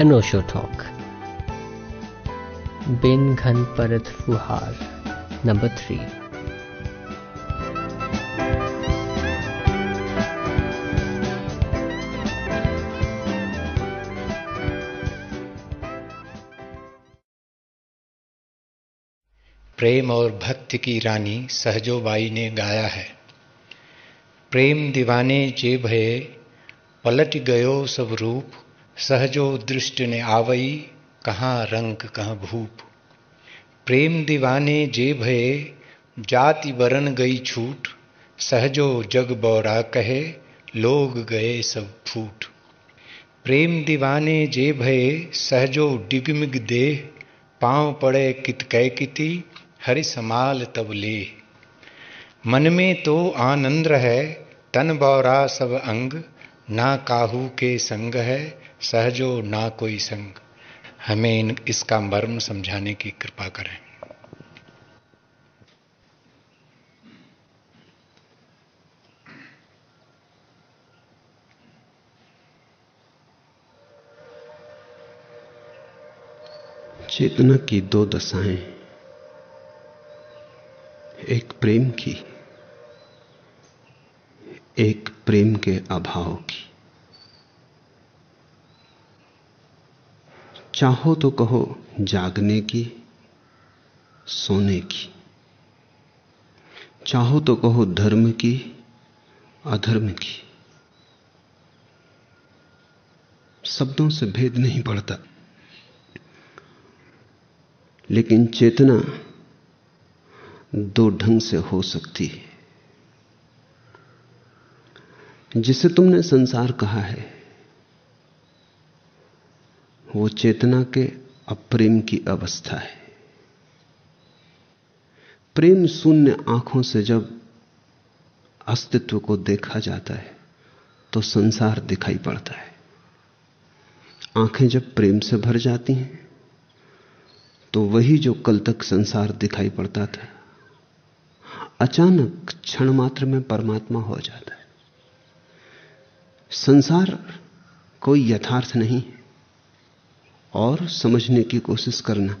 अनोशो talk बिन घन परत फुहार नंबर थ्री प्रेम और भक्ति की रानी सहजोबाई ने गाया है। प्रेम दीवाने जे भये, पलट गयो सब रूप सहजो दृष्टि ने आवई कहाँ रंग कहाँ भूप। प्रेम दीवाने जे भये, जाति वरण गई छूट। सहजो जग बौरा कहे, लोग गए सब फूट। प्रेम दीवाने जे भये, सहजो डिगमिग देह। पाँव पड़े कित कै किती, हरि समाल तब ले मन में तो आनंद है तन बौरा सब अंग। ना काहू के संग है सहजो ना कोई संग। हमें इन, इसका मर्म समझाने की कृपा करें। चेतना की दो दशाएँ। एक प्रेम की, एक प्रेम के अभाव की। चाहो तो कहो, जागने की, सोने की। चाहो तो कहो, धर्म की, अधर्म की। शब्दों से भेद नहीं पड़ता। लेकिन चेतना दो ढंग से हो सकती है। जिसे तुमने संसार कहा है वो चेतना के अप्रेम की अवस्था है। प्रेम शून्य आँखों से जब अस्तित्व को देखा जाता है तो संसार दिखाई पड़ता है। आँखें जब प्रेम से भर जाती हैं तो वही जो कल तक संसार दिखाई पड़ता था, अचानक क्षण मात्र में परमात्मा हो जाता है। संसार कोई यथार्थ नहीं और समझने की कोशिश करना।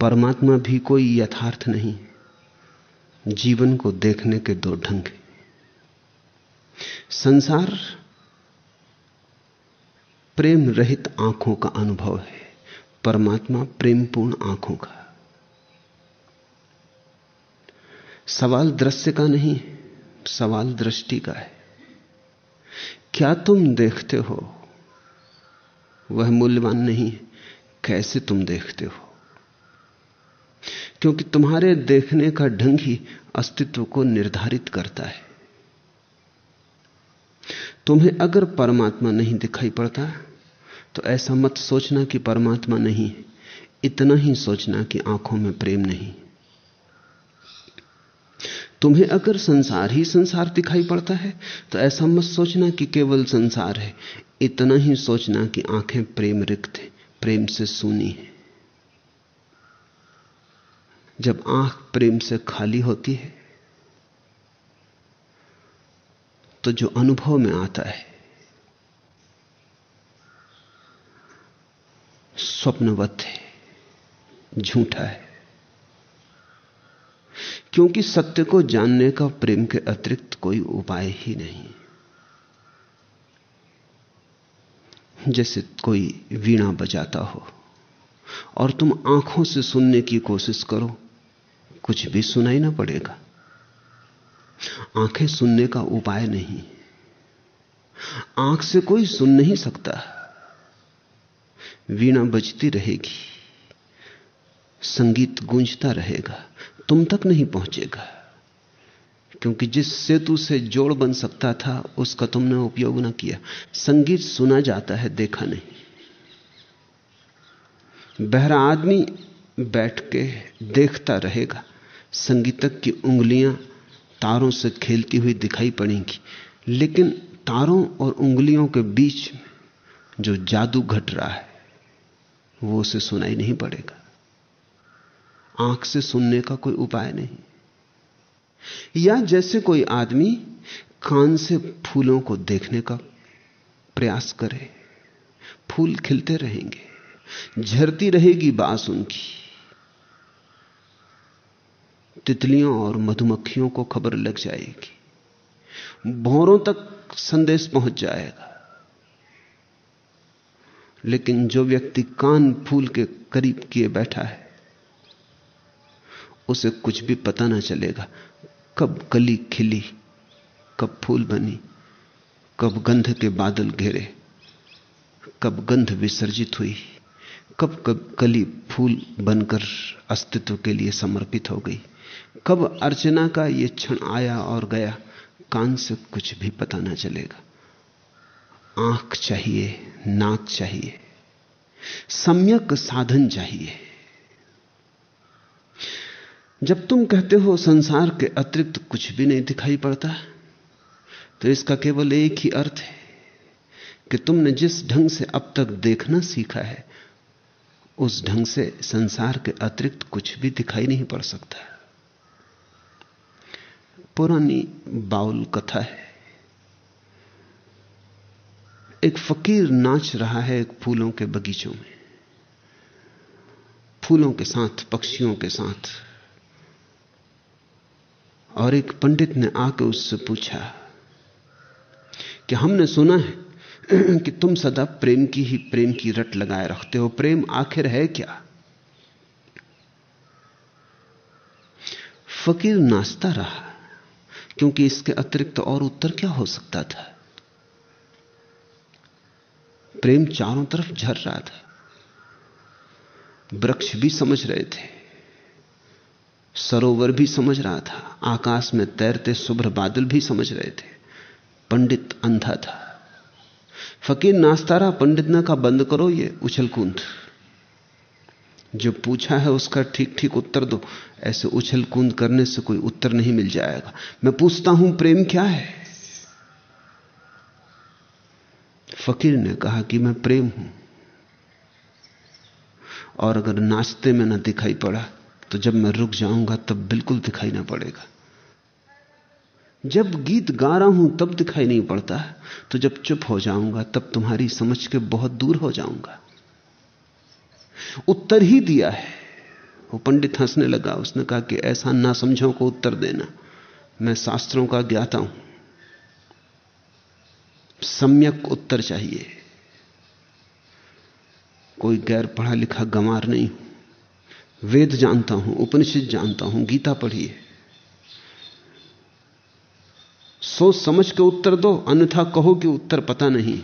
परमात्मा भी कोई यथार्थ नहीं। जीवन को देखने के दो ढंग हैं। संसार प्रेम रहित आँखों का अनुभव है। परमात्मा प्रेमपूर्ण आँखों का। सवाल दृश्य का नहीं, सवाल दृष्टि का है। क्या तुम देखते हो? वह मूल्यवान नहीं कैसे तुम देखते हो? क्योंकि तुम्हारे देखने का ढंग ही अस्तित्व को निर्धारित करता है। तुम्हें अगर परमात्मा नहीं दिखाई पड़ता तो ऐसा मत सोचना कि परमात्मा नहीं है। इतना ही सोचना कि आँखों में प्रेम नहीं। तुम्हें अगर संसार ही संसार दिखाई पड़ता है तो ऐसा मत सोचना कि केवल संसार है। इतना ही सोचना कि आँखें प्रेम रिक्त है। प्रेम से सुनी है। जब आँख प्रेम से खाली होती है तो जो अनुभव में आता है, स्वप्नवत है, झूठा है। क्योंकि सत्य को जानने का प्रेम के अतिरिक्त कोई उपाय ही नहीं। जैसे कोई वीणा बजाता हो। और तुम आँखों से सुनने की कोशिश करो, कुछ भी सुनाई ना पड़ेगा। आँखें सुनने का उपाय नहीं। आँख से कोई सुन नहीं सकता। वीणा बजती रहेगी, संगीत गूंजता रहेगा, तुम तक नहीं पहुंचेगा। क्योंकि जिस सेतु से जोड़ बन सकता था, उसका तुमने उपयोग ना किया। संगीत सुना जाता है, देखा नहीं। बहरा आदमी बैठ के देखता रहेगा। संगीतक की उंगलियाँ तारों से खेलती हुई दिखाई पड़ेंगी। लेकिन तारों और उंगलियों के बीच में जो जादू घट रहा है, वो उसे सुनाई नहीं पड़ेगा। आँख से सुनने का कोई उपाय नहीं। या जैसे कोई आदमी कान से फूलों को देखने का प्रयास करे, फूल खिलते रहेंगे, झरती रहेगी बास उनकी। तितलियों और मधुमक्खियों को खबर लग जाएगी। भौरों तक संदेश पहुँच जाएगा। लेकिन जो व्यक्ति कान फूल के करीब किए बैठा है, उसे कुछ भी पता ना चलेगा। कब कली खिली, कब फूल बनी, कब गंध के बादल घेरे, कब गंध विसर्जित हुई, कब कब कली फूल बनकर अस्तित्व के लिए समर्पित हो गई, कब अर्चना का यह क्षण आया और गया, कान से कुछ भी पता ना चलेगा। आँख चाहिए, नाक चाहिए, सम्यक साधन चाहिए। जब तुम कहते हो संसार के अतिरिक्त कुछ भी नहीं दिखाई पड़ता तो इसका केवल एक ही अर्थ है कि तुमने जिस ढंग से अब तक देखना सीखा है, उस ढंग से संसार के अतिरिक्त कुछ भी दिखाई नहीं पड़ सकता। पुरानी बाउल कथा है। एक फकीर नाच रहा है एक फूलों के बगीचों में। फूलों के साथ, पक्षियों के साथ। और एक पंडित ने आके उससे पूछा कि हमने सुना है कि तुम सदा प्रेम की ही प्रेम की रट लगाए रखते हो। प्रेम आखिर है क्या? फकीर नाचता रहा, क्योंकि इसके अतिरिक्त और उत्तर क्या हो सकता था? प्रेम चारों तरफ़ झर रहा था। वृक्ष भी समझ रहे थे। सरोवर भी समझ रहा था, आकाश में तैरते शुभ्र बादल भी समझ रहे थे। पंडित अंधा था। फकीर नाचता रहा पंडित ने कहा बंद करो ये उछल कूद जो पूछा है उसका ठीक ठीक उत्तर दो। ऐसे उछल कूद करने से कोई उत्तर नहीं मिल जाएगा। मैं पूछता हूँ, प्रेम क्या है? फकीर ने कहा कि मैं प्रेम हूँ। और अगर नाचते में ना दिखाई पड़ा तो जब मैं रुक जाऊँगा, तब बिल्कुल दिखाई ना पड़ेगा। जब गीत गा रहा हूँ, तब दिखाई नहीं पड़ता तो जब चुप हो जाऊँगा, तब तुम्हारी समझ के बहुत दूर हो जाऊँगा। उत्तर ही दिया है। वो पंडित हंसने लगा। उसने कहा कि ऐसा ना समझो को उत्तर देना। मैं शास्त्रों का ज्ञाता हूँ। सम्यक उत्तर चाहिए। कोई गैर पढ़ा लिखा गंवार नहीं हूँ। वेद जानता हूँ, उपनिषद जानता हूँ, गीता पढ़िए सोच समझ के उत्तर दो, अन्यथा कहो कि उत्तर पता नहीं।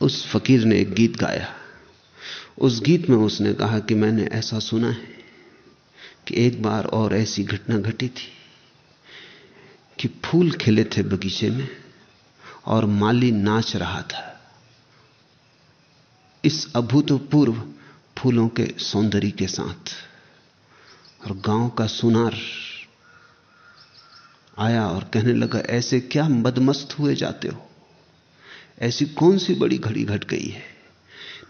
उस फकीर ने एक गीत गाया। उस गीत में उसने कहा कि मैंने ऐसा सुना है कि एक बार और ऐसी घटना घटी थी कि फूल खिले थे बगीचे में और माली नाच रहा था। इस अभूतपूर्व फूलों के सौंदर्य के साथ और गाँव का सुनार आया और कहने लगा, ऐसे क्या मदमस्त हुए जाते हो? ऐसी कौन सी बड़ी घड़ी घट गई है?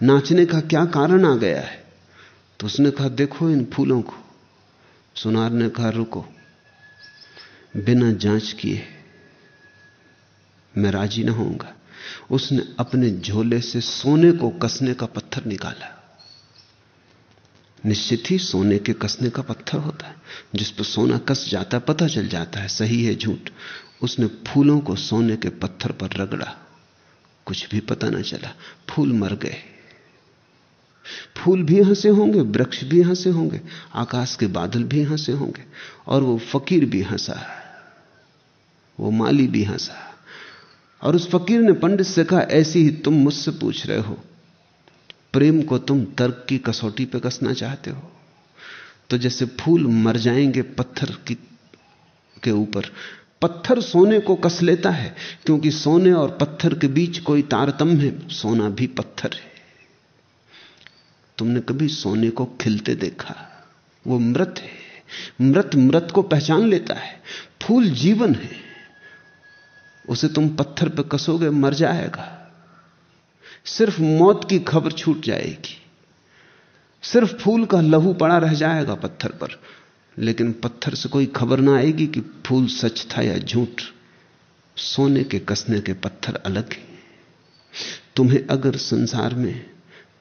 नाचने का क्या कारण आ गया है? तो उसने कहा, देखो इन फूलों को। सुनार ने कहा, रुको, बिना जाँच किए मैं राज़ी ना होऊँगा। उसने अपने झोले से सोने को कसने का पत्थर निकाला। निश्चित ही सोने के कसने का पत्थर होता है। जिस पर सोना कस जाता पता चल जाता है, सही है, झूठ। उसने फूलों को सोने के पत्थर पर रगड़ा। कुछ भी पता ना चला। फूल मर गए। फूल भी यहाँ से होंगे, वृक्ष भी यहाँ से होंगे, आकाश के बादल भी यहाँ से होंगे, और वो फकीर भी हंसा वो माली भी हंसा और उस फकीर ने पंडित से कहा, ऐसी ही तुम मुझसे पूछ रहे हो। प्रेम को तुम तर्क की कसौटी पे कसना चाहते हो। तो जैसे फूल मर जाएँगे पत्थर की, के ऊपर, पत्थर सोने को कस लेता है, क्योंकि सोने और पत्थर के बीच कोई तारतम्य है, सोना भी पत्थर है। तुमने कभी सोने को खिलते देखा? वो मृत है। मृत मृत को पहचान लेता है। फूल जीवन है। उसे तुम पत्थर पर कसोगे, मर जाएगा। सिर्फ़ मौत की खबर छूट जाएगी। सिर्फ़ फूल का लहू पड़ा रह जाएगा पत्थर पर, लेकिन पत्थर से कोई खबर ना आएगी कि फूल सच था या झूठ। सोने के कसने के पत्थर अलग हैं। तुम्हें अगर संसार में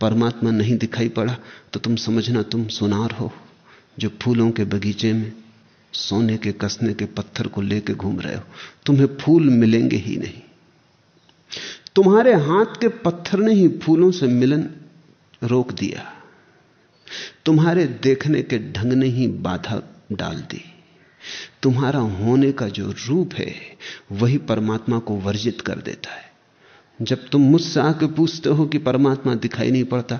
परमात्मा नहीं दिखाई पड़ा तो तुम समझना तुम सुनार हो, जो फूलों के बगीचे में सोने के कसने के पत्थर को लेके घूम रहे हो। तुम्हें फूल मिलेंगे ही नहीं। तुम्हारे हाथ के पत्थर ने ही फूलों से मिलन रोक दिया। तुम्हारे देखने के ढंग ने ही बाधा डाल दी। तुम्हारा होने का जो रूप है, वही परमात्मा को वर्जित कर देता है। जब तुम मुझसे आके पूछते हो कि परमात्मा दिखाई नहीं पड़ता,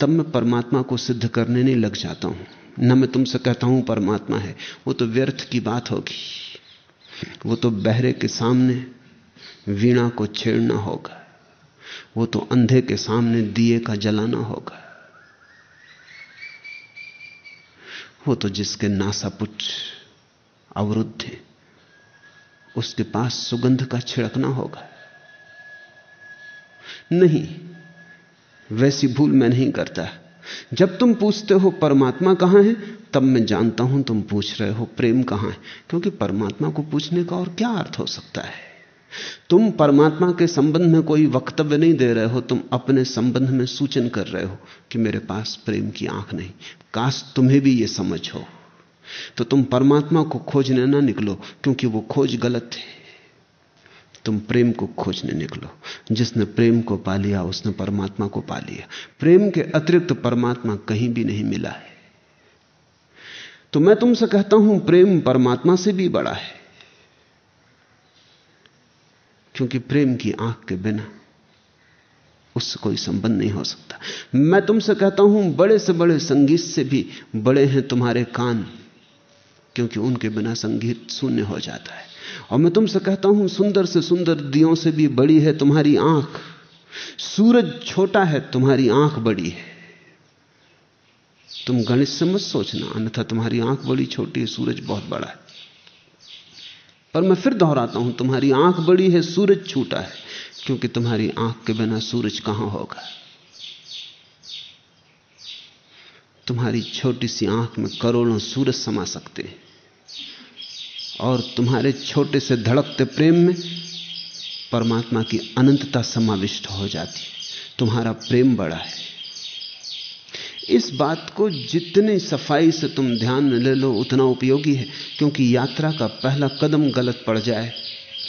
तब मैं परमात्मा को सिद्ध करने नहीं लग जाता हूँ। न मैं तुमसे कहता हूँ, परमात्मा है। वो तो व्यर्थ की बात होगी। वो तो बहरे के सामने वीणा को छेड़ना होगा। वो तो अंधे के सामने दिए का जलाना होगा। वो तो जिसके नासापुट अवरुद्ध है, उसके पास सुगंध का छिड़कना होगा। नहीं, वैसी भूल मैं नहीं करता। जब तुम पूछते हो परमात्मा कहाँ है, तब मैं जानता हूँ तुम पूछ रहे हो प्रेम कहाँ है, क्योंकि परमात्मा को पूछने का और क्या अर्थ हो सकता है? तुम परमात्मा के संबंध में कोई वक्तव्य नहीं दे रहे हो, तुम अपने संबंध में सूचन कर रहे हो कि मेरे पास प्रेम की आँख नहीं। काश तुम्हें भी यह समझ हो। तो तुम परमात्मा को खोजने ना निकलो, क्योंकि वो खोज गलत है। तुम प्रेम को खोजने निकलो। जिसने प्रेम को पा लिया, उसने परमात्मा को पा लिया। प्रेम के अतिरिक्त परमात्मा कहीं भी नहीं मिला है। तो मैं तुमसे कहता हूँ, प्रेम परमात्मा से भी बड़ा है। क्योंकि प्रेम की आँख के बिना उससे कोई संबंध नहीं हो सकता। मैं तुमसे कहता हूँ, बड़े से बड़े संगीत से भी बड़े हैं तुम्हारे कान, क्योंकि उनके बिना संगीत शून्य हो जाता है। और मैं तुमसे कहता हूँ, सुंदर से सुंदर दियों से भी बड़ी है तुम्हारी आँख। सूरज छोटा है, तुम्हारी आँख बड़ी है। तुम गणित से मत सोचना, अन्यथा तुम्हारी आँख बड़ी, छोटी है सूरज बहुत बड़ा है। पर मैं फिर दोहराता हूँ, तुम्हारी आँख बड़ी है, सूरज छूटा है, क्योंकि तुम्हारी आँख के बिना सूरज कहाँ होगा? तुम्हारी छोटी सी आँख में करोड़ों सूरज समा सकते हैं, और तुम्हारे छोटे से धड़कते प्रेम में परमात्मा की अनंतता समाविष्ट हो जाती तुम्हारा प्रेम बड़ा है। इस बात को जितनी सफ़ाई से तुम ध्यान में ले लो, उतना उपयोगी है, क्योंकि यात्रा का पहला कदम गलत पड़ जाए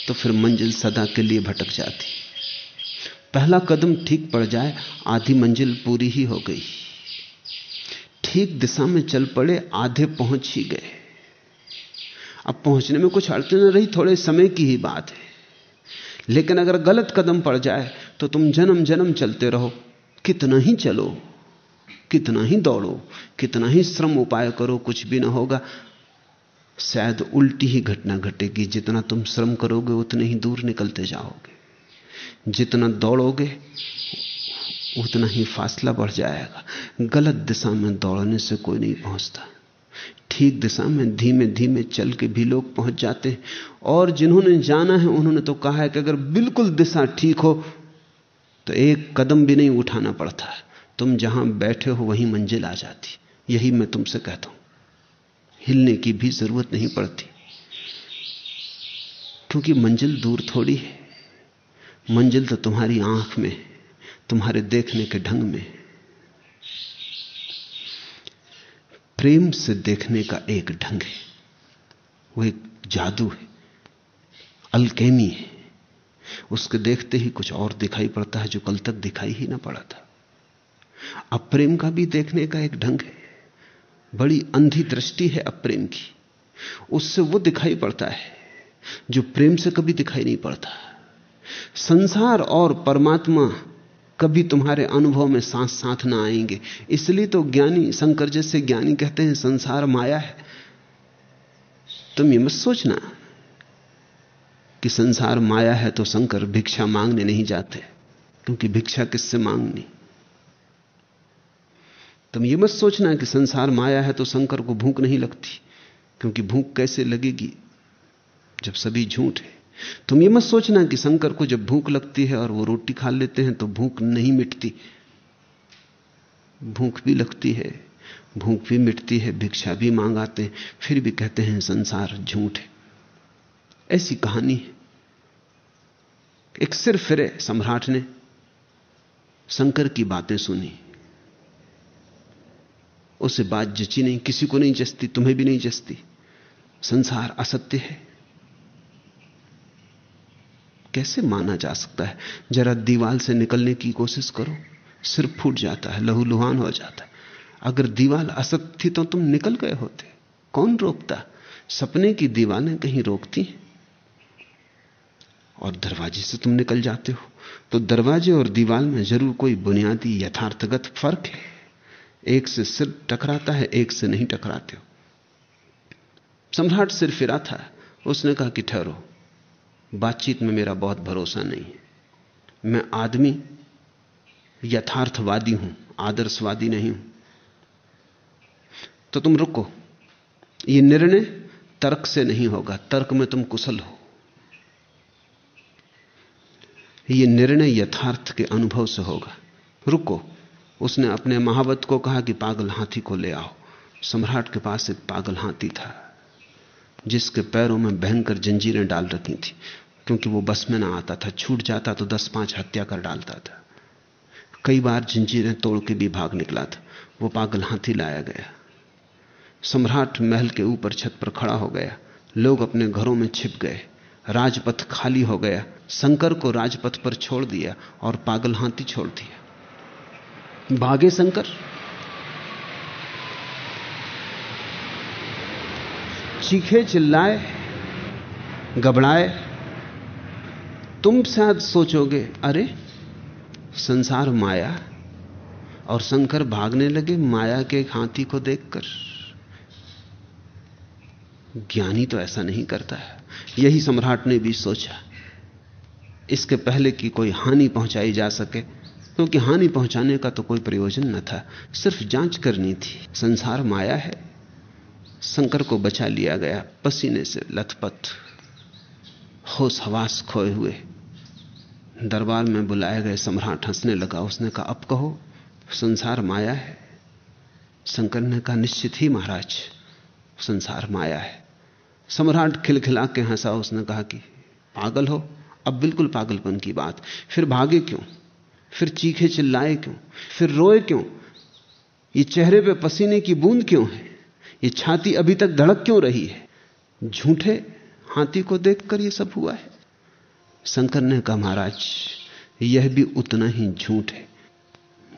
तो फिर मंजिल सदा के लिए भटक जाती। पहला कदम ठीक पड़ जाए, आधी मंजिल पूरी ही हो गई। ठीक दिशा में चल पड़े, आधे पहुँच ही गए। अब पहुँचने में कुछ अड़चन रही, थोड़े समय की ही बात है। लेकिन अगर गलत कदम पड़ जाए तो तुम जन्म जन्म चलते रहो, कितना ही चलो। कितना ही दौड़ो, कितना ही श्रम उपाय करो, कुछ भी ना होगा, शायद उल्टी ही घटना घटेगी। जितना तुम श्रम करोगे, उतने ही दूर निकलते जाओगे। जितना दौड़ोगे, उतना ही फासला बढ़ जाएगा। गलत दिशा में दौड़ने से कोई नहीं पहुँचता। ठीक दिशा में धीमे धीमे चल के भी लोग पहुँच जाते हैं। और जिन्होंने जाना है, उन्होंने तो कहा है कि अगर बिल्कुल दिशा ठीक हो तो एक कदम भी नहीं उठाना पड़ता तुम जहाँ बैठे हो वहीं मंजिल आ जाती। यही मैं तुमसे कहता हूँ। हिलने की भी ज़रूरत नहीं पड़ती। क्योंकि मंजिल दूर थोड़ी है। मंजिल तो तुम्हारी आँख में तुम्हारे देखने के ढंग में प्रेम से देखने का एक ढंग है। वो एक जादू है। अलकेमी है। उसके देखते ही कुछ और दिखाई पड़ता है जो कल तक दिखाई ही ना पड़ा था। अब प्रेम का भी देखने का एक ढंग है। बड़ी अंधी दृष्टि है अप्रेम की। उससे वो दिखाई पड़ता है, जो प्रेम से कभी दिखाई नहीं पड़ता। संसार और परमात्मा कभी तुम्हारे अनुभव में साथ साथ ना आएँगे। इसलिए तो ज्ञानी, शंकर जैसे ज्ञानी कहते हैं, संसार माया है। तुम ये मत सोचना कि संसार माया है तो शंकर भिक्षा मांगने नहीं जाते, क्योंकि भिक्षा किससे मांगनी? तुम ये मत सोचना कि संसार माया है तो शंकर को भूख नहीं लगती, क्योंकि भूख कैसे लगेगी जब सभी झूठ है? तुम ये मत सोचना कि शंकर को जब भूख लगती है और वो रोटी खा लेते हैं तो भूख नहीं मिटती। भूख भी लगती है, भूख भी मिटती है, भिक्षा भी मांगाते हैं, फिर भी कहते हैं संसार झूठ है। ऐसी कहानी है। एक सिर फिरे सम्राट ने शंकर की बातें सुनी। उसे बात जची नहीं, किसी को नहीं जचती, तुम्हें भी नहीं जचती। संसार असत्य है। कैसे माना जा सकता है? जरा दीवाल से निकलने की कोशिश करो, सिर फूट जाता है, लहूलुहान हो जाता है। अगर दीवाल असत्य थी तो तुम निकल गए होते। कौन रोकता? सपने की दीवालें कहीं रोकती हैं। और दरवाजे से तुम निकल जाते हो। तो दरवाजे और दीवाल में ज़रूर कोई बुनियादी यथार्थगत फ़र्क है। एक से सिर टकराता है, एक से नहीं टकराते हो। सम्राट सिर फिरा था। उसने कहा कि ठहरो। बातचीत में मेरा बहुत भरोसा नहीं है। मैं आदमी, यथार्थवादी हूँ, आदर्शवादी नहीं हूँ। तो तुम रुको। यह निर्णय तर्क से नहीं होगा। तर्क में तुम कुशल हो। यह निर्णय यथार्थ के अनुभव से होगा। रुको। उसने अपने महावत को कहा कि पागल हाथी को ले आओ। सम्राट के पास एक पागल हाथी था, जिसके पैरों में भयंकर जंजीरें डाल रखी थी, क्योंकि वो बस में ना आता था, छूट जाता तो दस पाँच हत्या कर डालता था। कई बार जंजीरें तोड़ के भी भाग निकला था, वो पागल हाथी लाया गया। सम्राट महल के ऊपर छत पर खड़ा हो गया। लोग अपने घरों में छिप गए। राजपथ खाली हो गया। शंकर को राजपथ पर छोड़ दिया और पागल हाथी छोड़ दिया। भागे शंकर चीखे चिल्लाए, घबराए, तुम शायद सोचोगे, अरे, संसार माया, और शंकर भागने लगे माया के एक हाथी को देखकर। ज्ञानी तो ऐसा नहीं करता है। यही सम्राट ने भी सोचा, इसके पहले कि कोई हानि पहुंचाई जा सके। क्योंकि हानि पहुँचाने का तो कोई प्रयोजन न था। सिर्फ़ जाँच करनी थी। संसार माया है। शंकर को बचा लिया गया। पसीने से लथपथ। होश हवास खोए हुए। दरबार में बुलाए गए सम्राट हंसने लगा। उसने कहा, अब कहो, संसार माया है? शंकर ने कहा, निश्चित ही महाराज, संसार माया है। सम्राट खिलखिला के हंसा। उसने कहा कि, पागल हो। अब बिल्कुल पागलपन की बात। फिर भागे क्यों? फिर चीखे चिल्लाए क्यों? फिर रोए क्यों? ये चेहरे पे पसीने की बूंद क्यों है? ये छाती अभी तक धड़क क्यों रही है? झूठे हाथी को देखकर ये सब हुआ है? शंकर ने कहा, महाराज, यह भी उतना ही झूठ है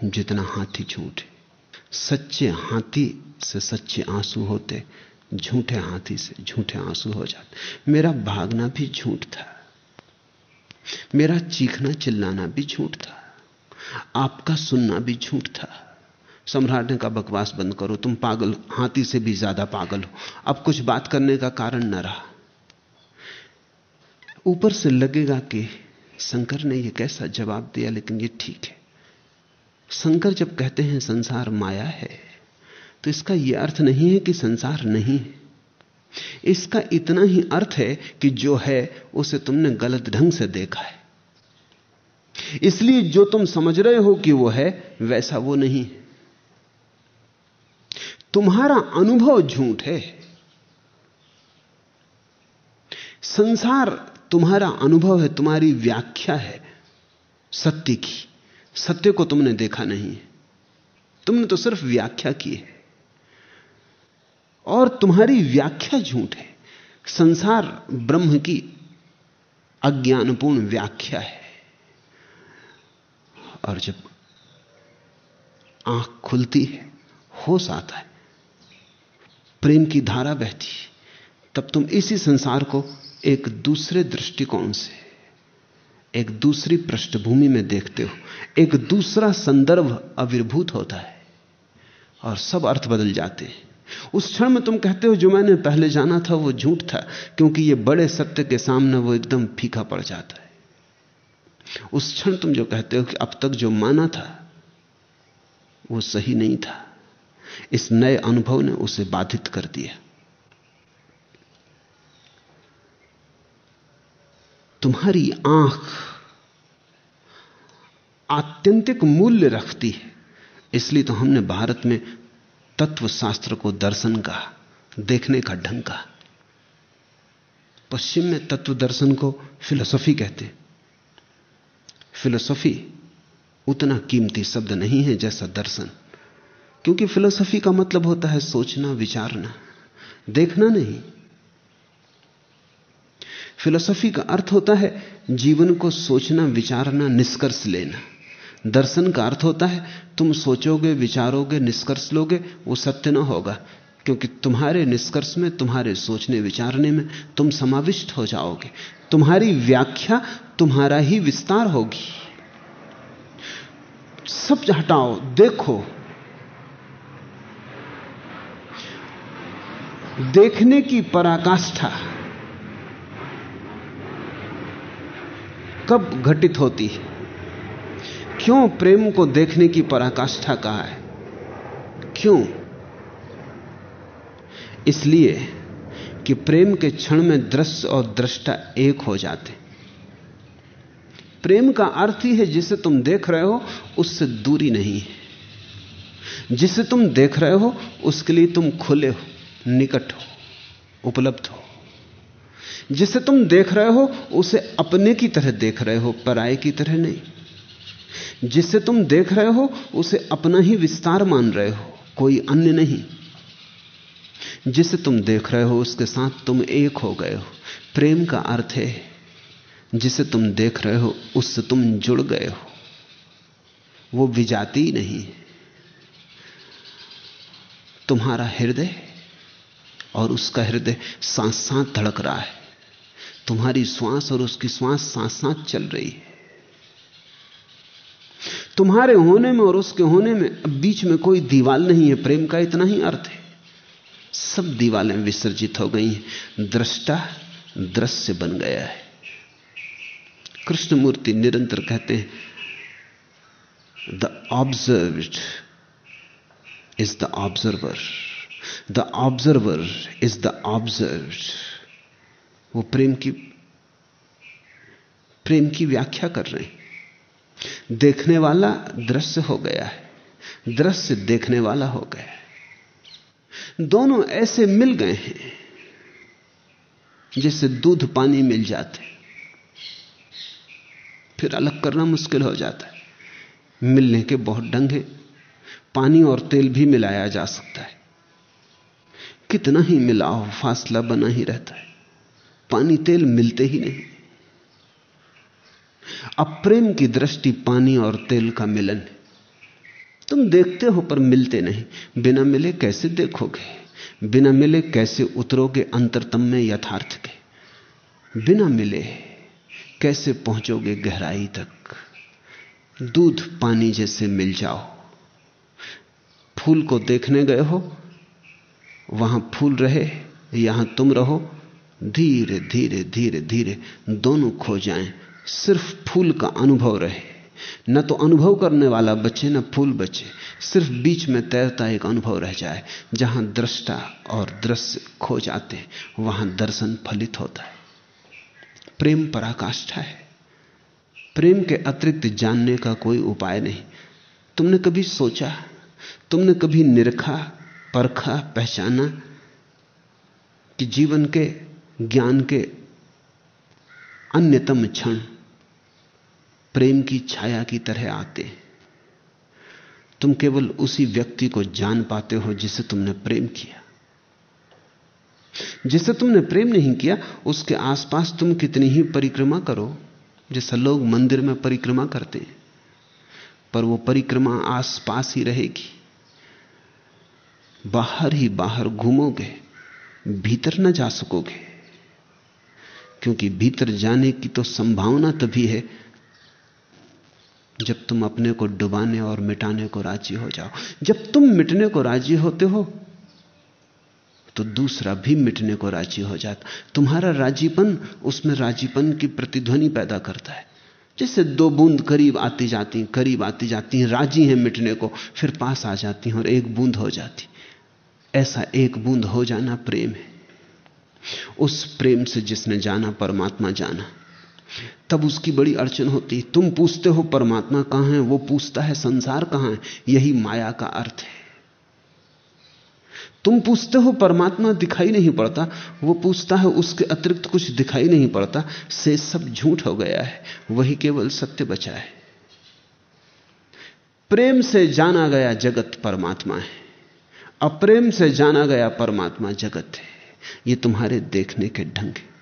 जितना हाथी झूठ है। सच्चे हाथी से सच्चे आँसू होते, झूठे हाथी से झूठे आँसू हो जाते। मेरा भागना भी झूठ था, मेरा चीखना चिल्लाना भी झूठ था। आपका सुनना भी झूठ था। सम्राट ने का बकवास बंद करो, तुम पागल, हाथी से भी ज़्यादा पागल हो। अब कुछ बात करने का कारण न रहा। ऊपर से लगेगा कि शंकर ने यह कैसा जवाब दिया, लेकिन यह ठीक है। शंकर जब कहते हैं, संसार माया है तो इसका यह अर्थ नहीं है कि संसार नहीं है। इसका इतना ही अर्थ है कि जो है, उसे तुमने गलत ढंग से देखा है। इसलिए जो तुम समझ रहे हो कि वो है, वैसा वो नहीं है। तुम्हारा अनुभव झूठ है। संसार तुम्हारा अनुभव है, तुम्हारी व्याख्या है सत्य की। सत्य को तुमने देखा नहीं है। तुमने तो सिर्फ़ व्याख्या की है। और तुम्हारी व्याख्या झूठ है। संसार ब्रह्म की अज्ञानपूर्ण व्याख्या है। और जब आँख खुलती है, होश आता है, प्रेम की धारा बहती है, तब तुम इसी संसार को एक दूसरे दृष्टिकोण से, एक दूसरी पृष्ठभूमि में देखते हो, एक दूसरा संदर्भ आविर्भूत होता है और सब अर्थ बदल जाते हैं। उस क्षण में तुम कहते हो, जो मैंने पहले जाना था वो झूठ था, क्योंकि ये बड़े सत्य के सामने वो एकदम फीका पड़ जाता है। उस क्षण तुम जो कहते हो कि अब तक जो माना था, वो सही नहीं था। इस नए अनुभव ने उसे बाधित कर दिया। तुम्हारी आँख आत्यंतिक मूल्य रखती है, इसलिए तो हमने भारत में तत्व शास्त्र को दर्शन का, देखने का ढंग का पश्चिम में तत्व दर्शन को फिलोसफी कहते फिलोसफी उतना कीमती शब्द नहीं है जैसा दर्शन। क्योंकि फिलोसफी का मतलब होता है सोचना, विचारना, देखना नहीं। फिलोसफी का अर्थ होता है जीवन को सोचना, विचारना, निष्कर्ष लेना। दर्शन का अर्थ होता है तुम सोचोगे, विचारोगे, निष्कर्ष लोगे, वो सत्य ना होगा। क्योंकि तुम्हारे निष्कर्ष में, तुम्हारे सोचने, विचारने में तुम समाविष्ट हो जाओगे। तुम्हारी व्याख्या तुम्हारा ही विस्तार होगी। सब हटाओ, देखो। देखने की पराकाष्ठा कब घटित होती है? क्यों प्रेम को देखने की पराकाष्ठा कहा है? क्यों? इसलिए कि प्रेम के क्षण में दृश्य और दृष्टा एक हो जाते प्रेम का अर्थ ही है, जिसे तुम देख रहे हो, उससे दूरी नहीं है। जिसे तुम देख रहे हो, उसके लिए तुम खुले हो, निकट हो, उपलब्ध हो। जिसे तुम देख रहे हो, उसे अपने की तरह देख रहे हो, पराए की तरह नहीं। जिसे तुम देख रहे हो, उसे अपना ही विस्तार मान रहे हो, कोई अन्य नहीं। जिसे तुम देख रहे हो, उसके साथ तुम एक हो गए हो। प्रेम का अर्थ है, जिसे तुम देख रहे हो, उससे तुम जुड़ गए हो। वो विजाती नहीं तुम्हारा हृदय और उसका हृदय सांस सांस धड़क रहा है। तुम्हारी श्वास और उसकी श्वास सांस सांस चल रही है। तुम्हारे होने में और उसके होने में अब बीच में कोई दीवाल नहीं है। प्रेम का इतना ही अर्थ है। सब दीवालें विसर्जित हो गई हैं। दृष्टा दृश्य बन गया है। कृष्णमूर्ति निरंतर कहते हैं the observe is the observer the observer is the observe वो प्रेम की प्रेम की व्याख्या कर रहे हैं। देखने वाला दृश्य हो गया है। दृश्य देखने वाला हो गया है। दोनों ऐसे मिल गए हैं जैसे दूध पानी मिल जाते फिर अलग करना मुश्किल हो जाता है। मिलने के बहुत ढंग हैं। पानी और तेल भी मिलाया जा सकता है। कितना ही मिलाओ, फासला बना ही रहता है। पानी, तेल मिलते ही नहीं। अप्रेम की दृष्टि पानी और तेल का मिलन है। तुम देखते हो पर मिलते नहीं। बिना मिले कैसे देखोगे? बिना मिले कैसे उतरोगे अंतरतम में यथार्थ के बिना मिले कैसे पहुंचोगे गहराई तक? दूध पानी जैसे मिल जाओ। फूल को देखने गए हो? वहाँ फूल रहे, यहाँ तुम रहो। धीरे धीरे धीरे धीरे दोनों खो जाएँ। सिर्फ़ फूल का अनुभव रहे। न तो अनुभव करने वाला बचे, न फूल बचे। सिर्फ़ बीच में तैरता एक अनुभव रह जाए, जहाँ दृष्टा और दृश्य खो जाते हैं वहाँ दर्शन फलित होता है। प्रेम पराकाष्ठा है। प्रेम के अतिरिक्त जानने का कोई उपाय नहीं। तुमने कभी सोचा, तुमने कभी निरखा, परखा, पहचाना कि जीवन के, ज्ञान के अन्यतम क्षण प्रेम की छाया की तरह आते तुम केवल उसी व्यक्ति को जान पाते हो जिसे तुमने प्रेम किया। जिसे तुमने प्रेम नहीं किया, उसके आसपास तुम कितनी ही परिक्रमा करो, जैसा लोग मंदिर में परिक्रमा करते हैं। पर वो परिक्रमा आसपास ही रहेगी। बाहर ही बाहर घूमोगे, भीतर न जा सकोगे। क्योंकि भीतर जाने की तो संभावना तभी है जब तुम अपने को डुबाने और मिटाने को राज़ी हो जाओ। जब तुम मिटने को राज़ी होते हो तो दूसरा भी मिटने को राज़ी हो जाता। तुम्हारा राजीपन, उसमें राजीपन की प्रतिध्वनि पैदा करता है। जैसे दो बूंद करीब आती जाती, करीब आती जाती हैं राज़ी हैं मिटने को, फिर पास आ जाती हैं और एक बूंद हो जाती। ऐसा एक बूंद हो जाना प्रेम है। उस प्रेम से जिसने जाना, परमात्मा जाना। तब उसकी बड़ी अड़चन होती, तुम पूछते हो परमात्मा कहाँ है, वो पूछता है संसार कहाँ है, यही माया का अर्थ है। तुम पूछते हो परमात्मा दिखाई नहीं पड़ता, वो पूछता है उसके अतिरिक्त कुछ दिखाई नहीं पड़ता, से सब झूठ हो गया है, वही केवल सत्य बचा है। प्रेम से जाना गया जगत परमात्मा है। अप्रेम से जाना गया परमात्मा जगत है। ये तुम्हारे देखने के ढंग है।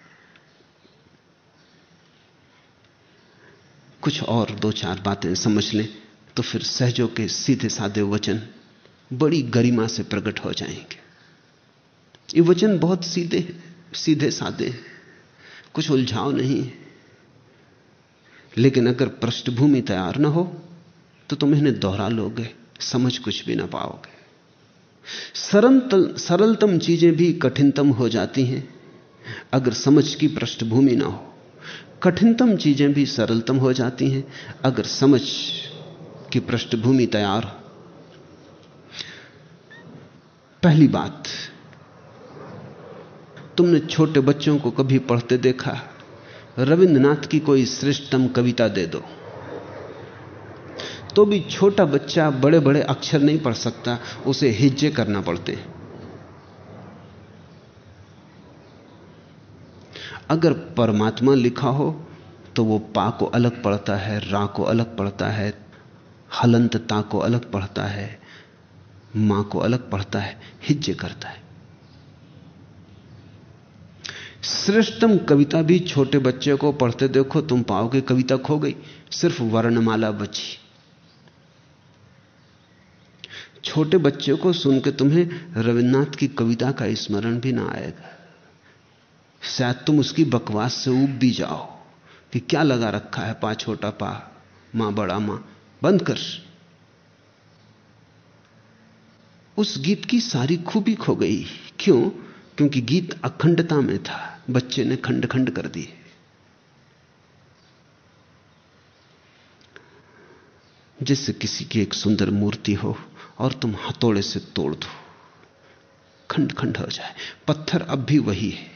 कुछ और दो चार बातें समझ लें तो फिर सहजों के सीधे साधे वचन बड़ी गरिमा से प्रकट हो जाएँगे। ये वचन बहुत सीधे सीधे साधे कुछ उलझाव नहीं है। लेकिन अगर पृष्ठभूमि तैयार ना हो तो तुम इन्हें दोहरा लोगे, समझ कुछ भी ना पाओगे। सरल सरलतम चीज़ें भी कठिनतम हो जाती हैं, अगर समझ की पृष्ठभूमि ना हो। कठिनतम चीज़ें भी सरलतम हो जाती हैं, अगर समझ की पृष्ठभूमि तैयार हो। पहली बात, तुमने छोटे बच्चों को कभी पढ़ते देखा? रविंद्रनाथ की कोई श्रेष्ठतम कविता दे दो। तो भी छोटा बच्चा बड़े बड़े अक्षर नहीं पढ़ सकता, उसे हिज्जे करना पड़ते। हैं अगर परमात्मा लिखा हो तो वो पा को अलग पढ़ता है, रा को अलग पढ़ता है हलंतता को अलग पढ़ता है, माँ को अलग पढ़ता है, हिज्जे करता है। श्रेष्ठतम कविता भी छोटे बच्चे को पढ़ते देखो, तुम पाओ पाओगे कविता खो गई, सिर्फ़ वर्णमाला बची। छोटे बच्चे को सुन के तुम्हें रविन्द्रनाथ की कविता का स्मरण भी ना आएगा। शायद तुम उसकी बकवास से उब भी जाओ कि क्या लगा रखा है पा छोटा पा, माँ बड़ा माँ, बंद कर। उस गीत की सारी खूबी खो गई। क्यों? क्योंकि गीत अखंडता में था। बच्चे ने खंड खंड कर दिए। जिससे किसी की एक सुंदर मूर्ति हो और तुम हथौड़े से तोड़ दो। खंड खंड हो जाए। पत्थर अब भी वही है।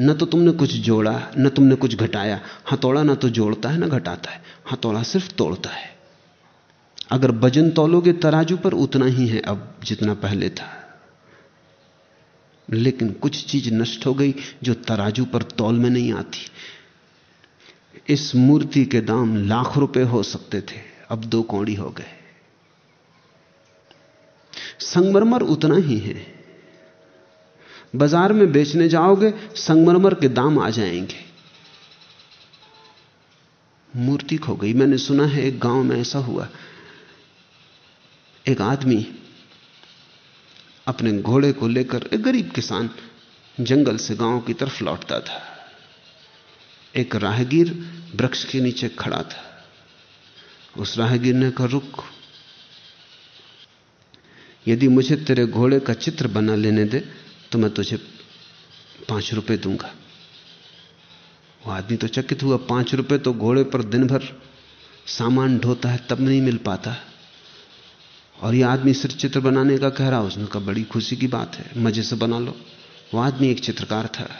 न तो तुमने कुछ जोड़ा, न तुमने कुछ घटाया। हथौड़ा ना तो जोड़ता है, ना घटाता है। हथौड़ा सिर्फ़ तोड़ता है। अगर वज़न तोलोगे, तराजू पर उतना ही है अब जितना पहले था। लेकिन कुछ चीज़ नष्ट हो गई जो तराजू पर तौल में नहीं आती। इस मूर्ति के दाम लाख रुपए हो सकते थे, अब दो कौड़ी हो गए। संगमरमर उतना ही है। बाज़ार में बेचने जाओगे, संगमरमर के दाम आ जाएँगे। मूर्ति खो गई। मैंने सुना है, एक गाँव में ऐसा हुआ। एक आदमी अपने घोड़े को लेकर एक गरीब किसान जंगल से गाँव की तरफ़ लौटता था। एक राहगीर वृक्ष के नीचे खड़ा था। उस राहगीर ने कहा, रुक। यदि मुझे तेरे घोड़े का चित्र बना लेने दे तो मैं तुझे पाँच रुपए दूँगा। वो आदमी तो चकित हुआ, पाँच रुपए तो घोड़े पर दिन भर सामान ढोता है, तब नहीं मिल पाता। और यह आदमी सिर्फ़ चित्र बनाने का कह रहा उसने कहा बड़ी खुशी की बात है। मज़े से बना लो। वो आदमी एक चित्रकार था।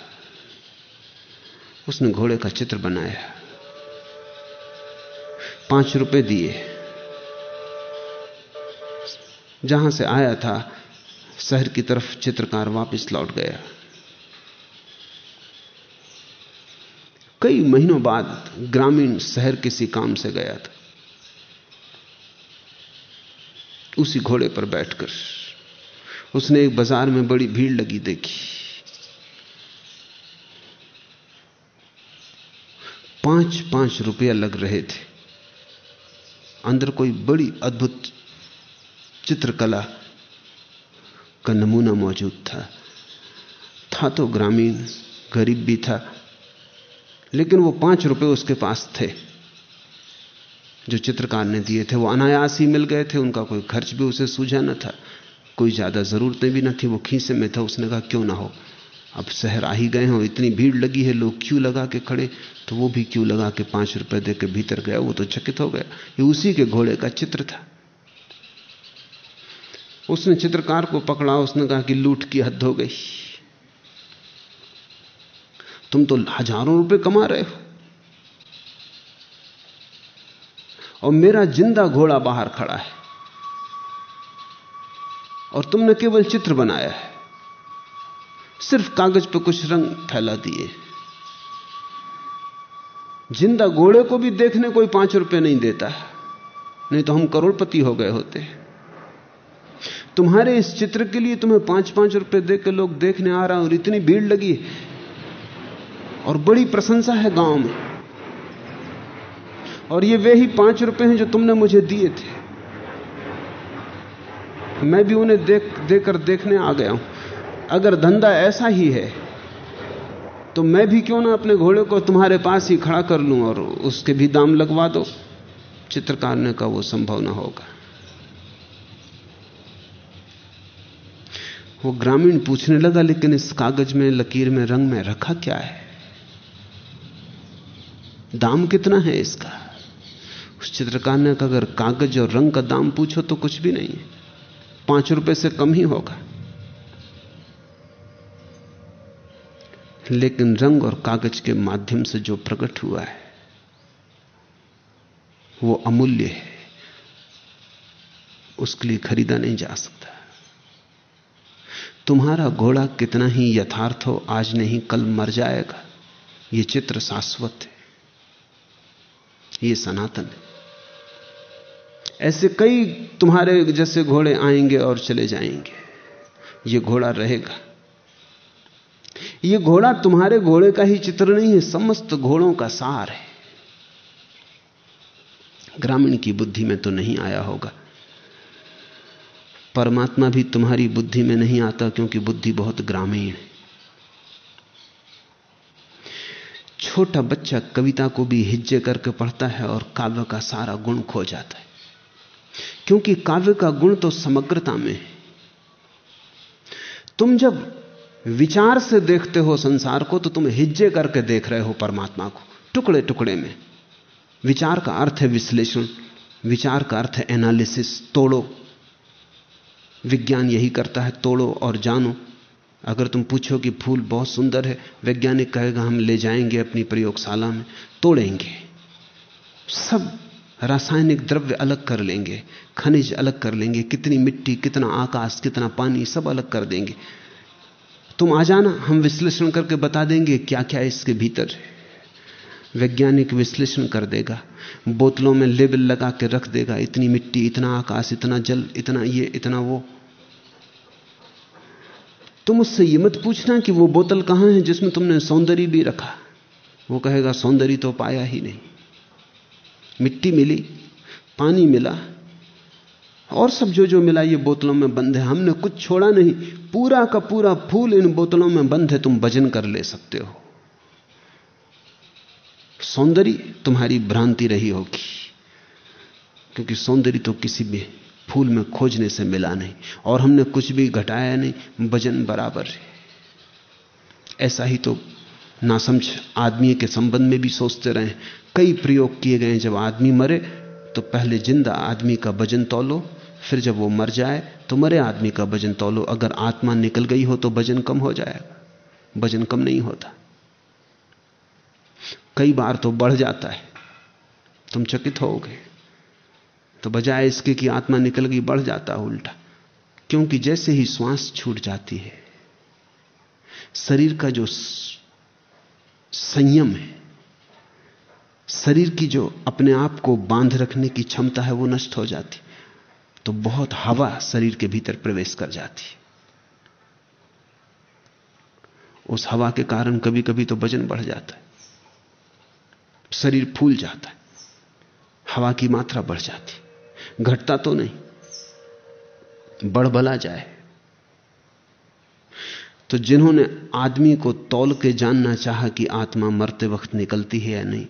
उसने घोड़े का चित्र बनाया। पाँच रुपए दिए। जहाँ से आया था शहर की तरफ़ चित्रकार वापस लौट गया। कई महीनों बाद ग्रामीण शहर किसी काम से गया था। उसी घोड़े पर बैठकर उसने एक बाज़ार में बड़ी भीड़ लगी देखी। पाँच पाँच रुपया लग रहे थे। अंदर कोई बड़ी अद्भुत चित्रकला का नमूना मौजूद था। था तो ग्रामीण, गरीब भी था, लेकिन वो पाँच रुपए उसके पास थे। जो चित्रकार ने दिए थे, वो अनायास ही मिल गए थे, उनका कोई खर्च भी उसे सूझा न था। कोई ज़्यादा जरूरतें भी न थी, वो खींचे में था, उसने कहा, क्यों ना हो? अब शहर आ ही गए हो इतनी भीड़ लगी है, लोग क्यों लगा के खड़े? तो वो भी क्यों लगा के पाँच रुपए दे के भीतर गया, वो तो चकित हो गया। ये उसी के घोड़े का चित्र था। उसने चित्रकार को पकड़ा, उसने कहा कि लूट की हद हो गई। तुम तो हज़ारों रुपए कमा रहे हो। और मेरा ज़िंदा घोड़ा बाहर खड़ा है। और तुमने केवल चित्र बनाया है। सिर्फ़ कागज़ पर कुछ रंग फैला दिए। ज़िंदा घोड़े को भी देखने कोई पाँच रुपए नहीं देता नहीं तो हम करोड़पति हो गए होते। तुम्हारे इस चित्र के लिए तुम्हें पाँच पाँच रुपए दे के लोग देखने आ रहा और इतनी भीड़ लगी और बड़ी प्रशंसा है गाँव में। और ये वे ही पाँच रुपए हैं जो तुमने मुझे दिए थे। मैं भी उन्हें देख, देकर देखने आ गया हूँ। अगर धंधा ऐसा ही है तो मैं भी क्यों ना अपने घोड़े को तुम्हारे पास ही खड़ा कर लूँ और उसके भी दाम लगवा दो? चित्रकार ने कहा वो संभव ना होगा। वो ग्रामीण पूछने लगा, लेकिन इस कागज़ में, लकीर में, रंग में रखा क्या है? दाम कितना है इसका? उस चित्रकार ने कहा, अगर कागज़ और रंग का दाम पूछो तो कुछ भी नहीं है। पाँच रुपए से कम ही होगा। लेकिन रंग और कागज़ के माध्यम से जो प्रकट हुआ है, वो अमूल्य है। उसके लिए खरीदा नहीं जा सकता। तुम्हारा घोड़ा कितना ही यथार्थ हो, आज नहीं, कल मर जाएगा। ये चित्र शाश्वत है। ये सनातन है। ऐसे कई तुम्हारे जैसे घोड़े आएँगे और चले जाएँगे। ये घोड़ा रहेगा। ये घोड़ा तुम्हारे घोड़े का ही चित्र नहीं है, समस्त घोड़ों का सार है। ग्रामीण की बुद्धि में तो नहीं आया होगा। परमात्मा भी तुम्हारी बुद्धि में नहीं आता क्योंकि बुद्धि बहुत ग्रामीण है। छोटा बच्चा कविता को भी हिज्जे करके पढ़ता है और काव्य का सारा गुण खो जाता है। क्योंकि काव्य का गुण तो समग्रता में है। तुम जब विचार से देखते हो संसार को तो तुम हिज्जे करके देख रहे हो परमात्मा को टुकड़े टुकड़े में। विचार का अर्थ है विश्लेषण, विचार का अर्थ है एनालिसिस तोड़ो। विज्ञान यही करता है, तोड़ो और जानो। अगर तुम पूछो कि फूल बहुत सुंदर है, वैज्ञानिक कहेगा, हम ले जाएँगे अपनी प्रयोगशाला में, तोड़ेंगे। सब रासायनिक द्रव्य अलग कर लेंगे, खनिज अलग कर लेंगे, कितनी मिट्टी, कितना आकाश, कितना पानी, सब अलग कर देंगे। तुम आ जाना, हम विश्लेषण करके बता देंगे क्या क्या इसके भीतर वैज्ञानिक विश्लेषण कर देगा, बोतलों में लेबल लगा के रख देगा, इतनी मिट्टी, इतना आकाश, इतना जल, इतना ये, इतना वो। तुम उससे ये मत पूछना कि वो बोतल कहाँ है जिसमें तुमने सौंदर्य भी रखा। वो कहेगा, सौंदर्य तो पाया ही नहीं। मिट्टी मिली, पानी मिला, और सब जो जो मिला ये बोतलों में बंद है। हमने कुछ छोड़ा नहीं। पूरा का पूरा फूल इन बोतलों में बंद है। तुम वज़न कर ले सकते हो। सौंदर्य तुम्हारी भ्रांति रही होगी, क्योंकि सौंदर्य तो किसी भी फूल में खोजने से मिला नहीं और हमने कुछ भी घटाया नहीं, वज़न बराबर है। ऐसा ही तो नासमझ आदमी के संबंध में भी सोचते रहे। कई प्रयोग किए गए जब आदमी मरे तो पहले ज़िंदा आदमी का वज़न तोलो, फिर जब वो मर जाए तो मरे आदमी का वज़न तोलो। अगर आत्मा निकल गई हो तो वज़न कम हो जाएगा, वज़न कम नहीं होता। कई बार तो बढ़ जाता है, तुम चकित होगे। तो बजाय इसके कि आत्मा निकल गई, बढ़ जाता उल्टा। क्योंकि जैसे ही श्वास छूट जाती है, शरीर का जो संयम है, शरीर की जो अपने आप को बाँध रखने की क्षमता है, वो नष्ट हो जाती। तो बहुत हवा शरीर के भीतर प्रवेश कर जाती उस हवा के कारण कभी कभी तो वज़न बढ़ जाता है। शरीर फूल जाता है। हवा की मात्रा बढ़ जाती घटता तो नहीं बढ़ भला जाए। तो जिन्होंने आदमी को तौल के जानना चाहा कि आत्मा मरते वक्त निकलती है या नहीं,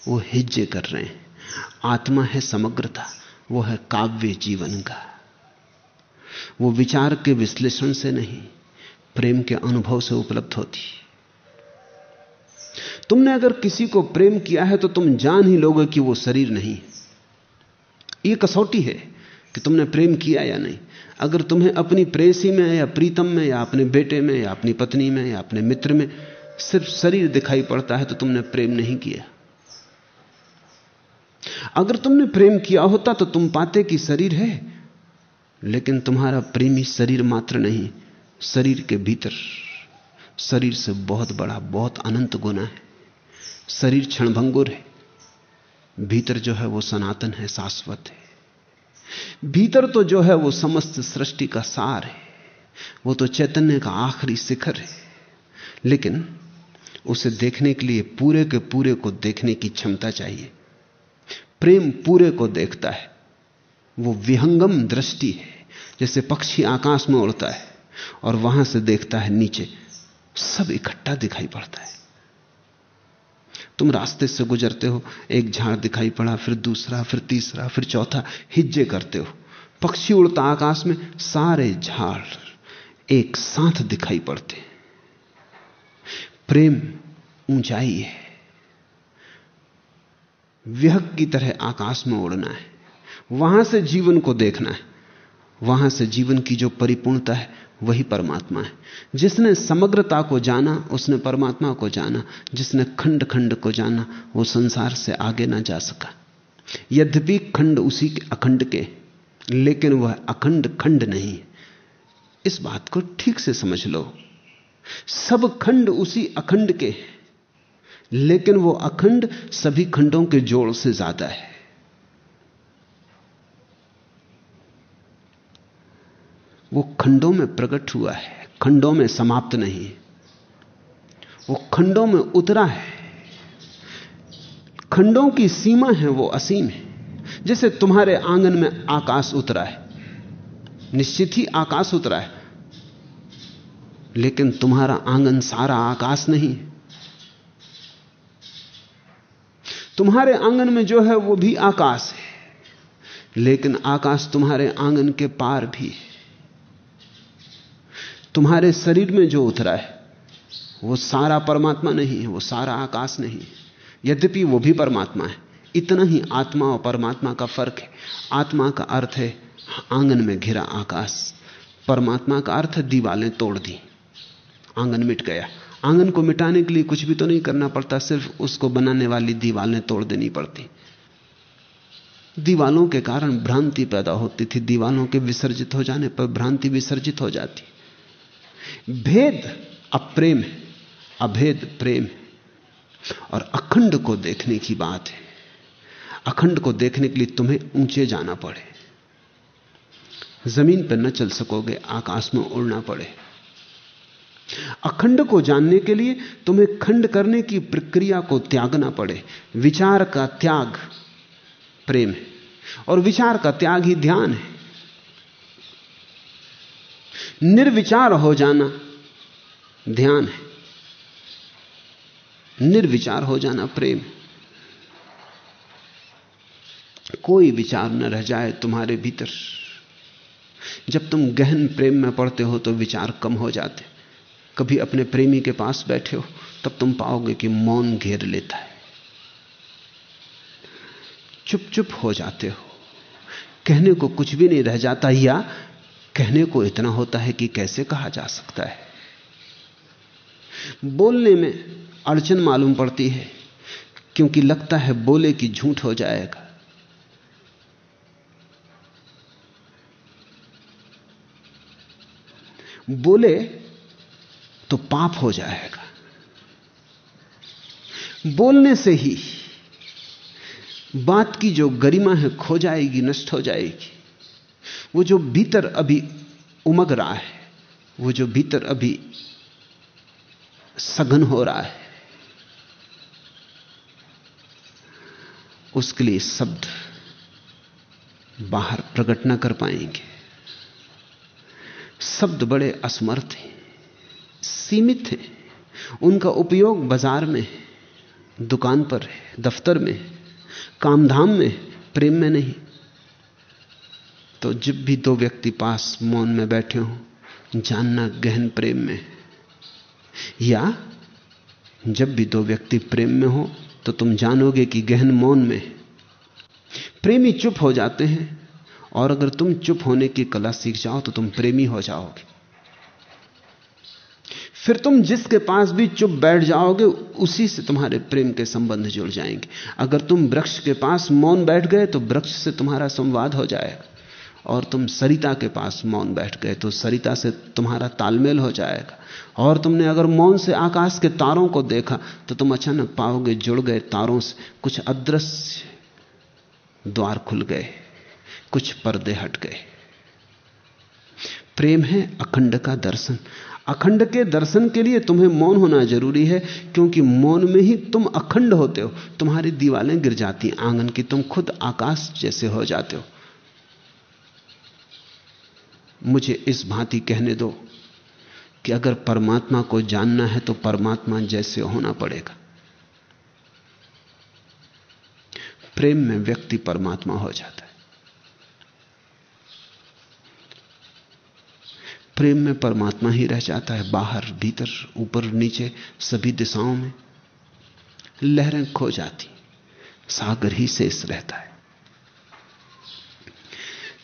वो हिज्जे कर रहे हैं। आत्मा है समग्रता, वो है काव्य जीवन का। वो विचार के विश्लेषण से नहीं, प्रेम के अनुभव से उपलब्ध होती तुमने अगर किसी को प्रेम किया है तो तुम जान ही लोगे कि वो शरीर नहीं ये कसौटी है कि तुमने प्रेम किया या नहीं। अगर तुम्हें अपनी प्रेसी में या प्रीतम में या अपने बेटे में या अपनी पत्नी में या अपने मित्र में सिर्फ़ शरीर दिखाई पड़ता है तो तुमने प्रेम नहीं किया। अगर तुमने प्रेम किया होता तो तुम पाते कि शरीर है, लेकिन तुम्हारा प्रेमी शरीर मात्र नहीं, शरीर के भीतर। शरीर से बहुत बड़ा, बहुत अनंत गुना है। शरीर क्षणभंगुर है। भीतर जो है वो सनातन है, शाश्वत है। भीतर तो जो है वो समस्त सृष्टि का सार है। वो तो चैतन्य का आखिरी शिखर है। लेकिन उसे देखने के लिए पूरे के पूरे को देखने की क्षमता चाहिए। प्रेम पूरे को देखता है। वो विहंगम दृष्टि है, जैसे पक्षी आकाश में उड़ता है और वहाँ से देखता है, नीचे सब इकट्ठा दिखाई पड़ता है। तुम रास्ते से गुजरते हो, एक झाड़ दिखाई पड़ा, फिर दूसरा, फिर तीसरा, फिर चौथा, हिज्जे करते हो। पक्षी उड़ता आकाश में, सारे झाड़ एक साथ दिखाई पड़ते प्रेम ऊंचाई है। विहक की तरह आकाश में उड़ना है। वहाँ से जीवन को देखना है। वहाँ से जीवन की जो परिपूर्णता है वही परमात्मा है। जिसने समग्रता को जाना, उसने परमात्मा को जाना। जिसने खंड खंड को जाना, वो संसार से आगे ना जा सका। यद्यपि खंड उसी के अखंड के, लेकिन वह अखंड खंड नहीं इस बात को ठीक से समझ लो। सब खंड उसी अखंड के लेकिन वो अखंड सभी खंडों के जोड़ से ज़्यादा है। वो खंडों में प्रकट हुआ है, खंडों में समाप्त नहीं वो खंडों में उतरा है। खंडों की सीमा है, वो असीम है। जैसे तुम्हारे आँगन में आकाश उतरा है, निश्चित ही आकाश उतरा है। लेकिन तुम्हारा आँगन सारा आकाश नहीं तुम्हारे आँगन में जो है, वो भी आकाश है। लेकिन आकाश तुम्हारे आँगन के पार भी है। तुम्हारे शरीर में जो उतरा है, वो सारा परमात्मा नहीं है, वो सारा आकाश नहीं है। यद्यपि वो भी परमात्मा है, इतना ही आत्मा और परमात्मा का फ़र्क है। आत्मा का अर्थ है, आँगन में घिरा आकाश। परमात्मा का अर्थ दीवालें तोड़ दी। आँगन मिट गया। आँगन को मिटाने के लिए कुछ भी तो नहीं करना पड़ता, सिर्फ़ उसको बनाने वाली दीवालें तोड़ देनी पड़ती। दीवालों के कारण भ्रांति पैदा होती थी। दीवालों के विसर्जित हो जाने पर भ्रांति विसर्जित हो जाती। भेद अप्रेम है, अभेद प्रेम है। और अखंड को देखने की बात है। अखंड को देखने के लिए तुम्हें ऊँचे जाना पड़े। ज़मीन पर न चल सकोगे, आकाश में उड़ना पड़े। अखंड को जानने के लिए तुम्हें खंड करने की प्रक्रिया को त्यागना पड़े। विचार का त्याग प्रेम है। और विचार का त्याग ही ध्यान है। निर्विचार हो जाना ध्यान है। निर्विचार हो जाना प्रेम कोई विचार न रह जाए तुम्हारे भीतर। जब तुम गहन प्रेम में पड़ते हो तो विचार कम हो जाते। कभी अपने प्रेमी के पास बैठे हो, तब तुम पाओगे कि मौन घेर लेता है। चुप चुप हो जाते हो। कहने को कुछ भी नहीं रह जाता या कहने को इतना होता है कि कैसे कहा जा सकता है? बोलने में अड़चन मालूम पड़ती है, क्योंकि लगता है बोले कि झूठ हो जाएगा। बोले तो पाप हो जाएगा। बोलने से ही बात की जो गरिमा है खो जाएगी, नष्ट हो जाएगी। वो जो भीतर अभी उमग रहा है, वो जो भीतर अभी सघन हो रहा है, उसके लिए शब्द बाहर प्रकट ना कर पाएँगे। शब्द बड़े असमर्थ हैं, सीमित हैं, उनका उपयोग बाज़ार में दुकान पर दफ्तर में कामधाम में प्रेम में नहीं। तो जब भी दो व्यक्ति पास मौन में बैठे हो, जानना गहन प्रेम में। या जब भी दो व्यक्ति प्रेम में हो तो तुम जानोगे कि गहन मौन में प्रेमी चुप हो जाते हैं, और अगर तुम चुप होने की कला सीख जाओ तो तुम प्रेमी हो जाओगे। फिर तुम जिसके पास भी चुप बैठ जाओगे, उसी से तुम्हारे प्रेम के संबंध जुड़ जाएँगे। अगर तुम वृक्ष के पास मौन बैठ गए तो वृक्ष से तुम्हारा संवाद हो जाएगा। और तुम सरिता के पास मौन बैठ गए तो सरिता से तुम्हारा तालमेल हो जाएगा। और तुमने अगर मौन से आकाश के तारों को देखा तो तुम अचानक पाओगे जुड़ गए तारों से कुछ अदृश्य द्वार खुल गए, कुछ पर्दे हट गए। प्रेम है अखंड का दर्शन। अखंड के दर्शन के लिए तुम्हें मौन होना ज़रूरी है, क्योंकि मौन में ही तुम अखंड होते हो। तुम्हारी दीवालें गिर जाती आँगन की तुम खुद आकाश जैसे हो जाते हो। मुझे इस भांति कहने दो कि अगर परमात्मा को जानना है तो परमात्मा जैसे होना पड़ेगा। प्रेम में व्यक्ति परमात्मा हो जाता है। प्रेम में परमात्मा ही रह जाता है, बाहर, भीतर, ऊपर, नीचे, सभी दिशाओं में। लहरें खो जाती, सागर ही शेष रहता है।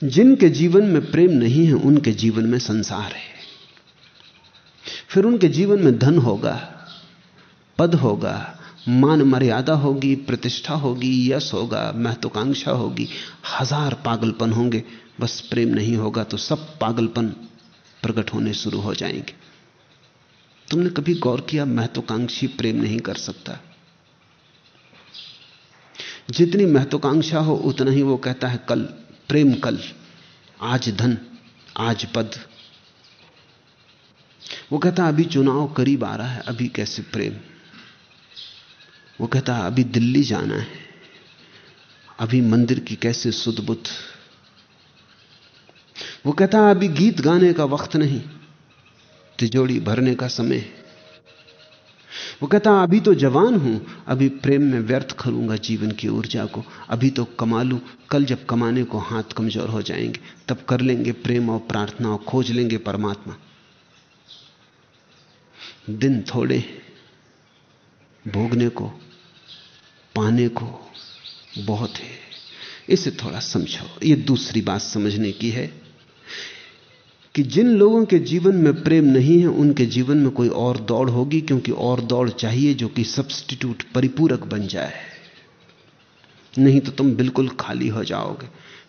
जिनके जीवन में प्रेम नहीं है, उनके जीवन में संसार है। फिर उनके जीवन में धन होगा, पद होगा, मान मर्यादा होगी, प्रतिष्ठा होगी, यश होगा, महत्वाकांक्षा होगी, हज़ार पागलपन होंगे, बस प्रेम नहीं होगा तो सब पागलपन प्रकट होने शुरू हो जाएँगे। तुमने कभी गौर किया महत्वाकांक्षी प्रेम नहीं कर सकता? जितनी महत्वाकांक्षा हो, उतना ही वो कहता है, कल प्रेम कल, आज धन, आज पद। वो कहता, अभी चुनाव करीब आ रहा है, अभी कैसे प्रेम? वो कहता, अभी दिल्ली जाना है, अभी मंदिर की कैसे सुध बुद्ध वो कहता, अभी गीत गाने का वक्त नहीं तिजोड़ी भरने का समय वो कहता, अभी तो जवान हूँ, अभी प्रेम में व्यर्थ करूँगा जीवन की ऊर्जा को। अभी तो कमा लू, कल जब कमाने को हाथ कमज़ोर हो जाएँगे, तब कर लेंगे प्रेम और प्रार्थना और खोज लेंगे परमात्मा। दिन थोड़े भोगने को, पाने को बहुत है। इसे थोड़ा समझो ये दूसरी बात समझने की है। कि जिन लोगों के जीवन में प्रेम नहीं है, उनके जीवन में कोई और दौड़ होगी, क्योंकि और दौड़ चाहिए जो कि सब्सटीट्यूट परिपूरक बन जाए। नहीं तो तुम बिल्कुल खाली हो जाओगे।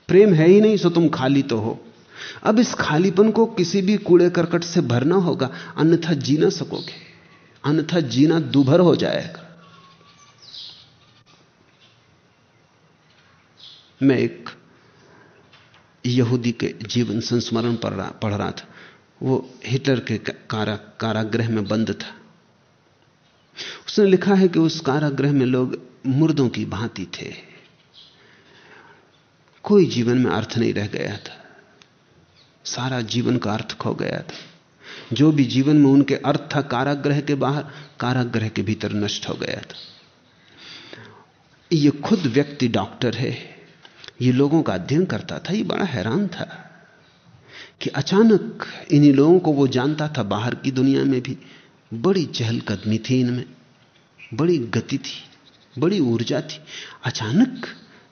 प्रेम है ही नहीं, सो तुम खाली तो हो। अब इस खालीपन को किसी भी कूड़े करकट से भरना होगा, अन्यथा जी ना सकोगे। अन्यथा जीना दुभर हो जाएगा। मैं एक यहूदी के जीवन संस्मरण पढ़ रहा पढ़ रहा था। वो हिटलर के कारा कारागृह में बंद था। उसने लिखा है कि उस कारागृह में लोग मुर्दों की भांति थे। कोई जीवन में अर्थ नहीं रह गया था। सारा जीवन का अर्थ खो गया था। जो भी जीवन में उनके अर्थ था, कारागृह के बाहर, कारागृह के भीतर नष्ट हो गया था। ये खुद व्यक्ति डॉक्टर है। ये लोगों का अध्ययन करता था, ये बड़ा हैरान था कि अचानक इन्हीं लोगों को वो जानता था बाहर की दुनिया में भी। बड़ी चहलकदमी थी इनमें, बड़ी गति थी, बड़ी ऊर्जा थी। अचानक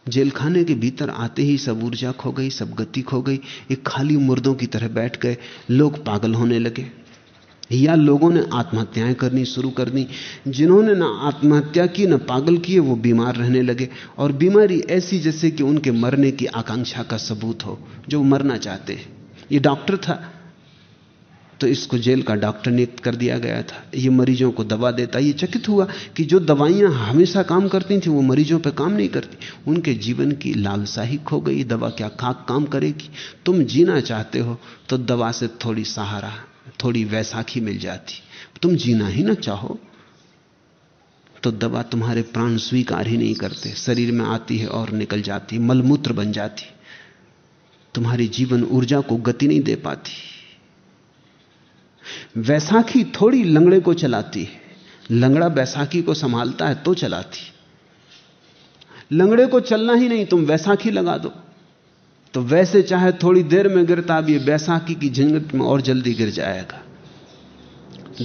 जेलखाने के भीतर आते ही सब ऊर्जा खो गई, सब गति खो गई, एक खाली मुर्दों की तरह बैठ गए, लोग पागल होने लगे। या लोगों ने आत्महत्याएँ करनी शुरू कर दी। जिन्होंने ना आत्महत्या की, ना पागल किए, वो बीमार रहने लगे। और बीमारी ऐसी जैसे कि उनके मरने की आकांक्षा का सबूत हो, जो मरना चाहते हैं। ये डॉक्टर था तो इसको जेल का डॉक्टर नियुक्त कर दिया गया था। ये मरीजों को दवा देता, ये चकित हुआ कि जो दवाइयाँ हमेशा काम करती थी, वो मरीजों पे काम नहीं करती। उनके जीवन की लालसा ही खो गई दवा क्या खाक काम करेगी? तुम जीना चाहते हो तो दवा से थोड़ी सहारा। थोड़ी वैसाखी मिल जाती। तुम जीना ही ना चाहो तो दवा तुम्हारे प्राण स्वीकार ही नहीं करते। शरीर में आती है और निकल जाती, मलमूत्र बन जाती। तुम्हारी जीवन ऊर्जा को गति नहीं दे पाती। वैसाखी थोड़ी लंगड़े को चलाती है। लंगड़ा बैसाखी को संभालता है तो चलाती। लंगड़े को चलना ही नहीं, तुम वैसाखी लगा दो। तो वैसे चाहे थोड़ी देर में गिरता अब बैसाखी की झंझट में और जल्दी गिर जाएगा।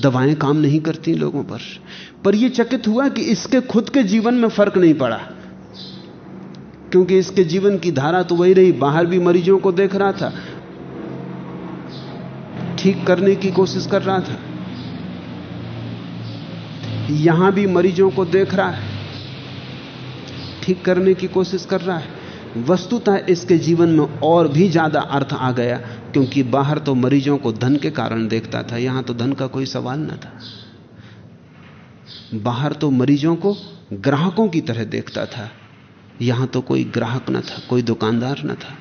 दवाएँ काम नहीं करती लोगों पर। पर यह चकित हुआ कि इसके खुद के जीवन में फ़र्क नहीं पड़ा। क्योंकि इसके जीवन की धारा तो वही रही, बाहर भी मरीजों को देख रहा था। ठीक करने की कोशिश कर रहा था। यहाँ भी मरीजों को देख रहा है। ठीक करने की कोशिश कर रहा है। वस्तुतः इसके जीवन में और भी ज़्यादा अर्थ आ गया, क्योंकि बाहर तो मरीजों को धन के कारण देखता था, यहाँ तो धन का कोई सवाल ना था। बाहर तो मरीजों को ग्राहकों की तरह देखता था, यहाँ तो कोई ग्राहक न था, कोई दुकानदार न था।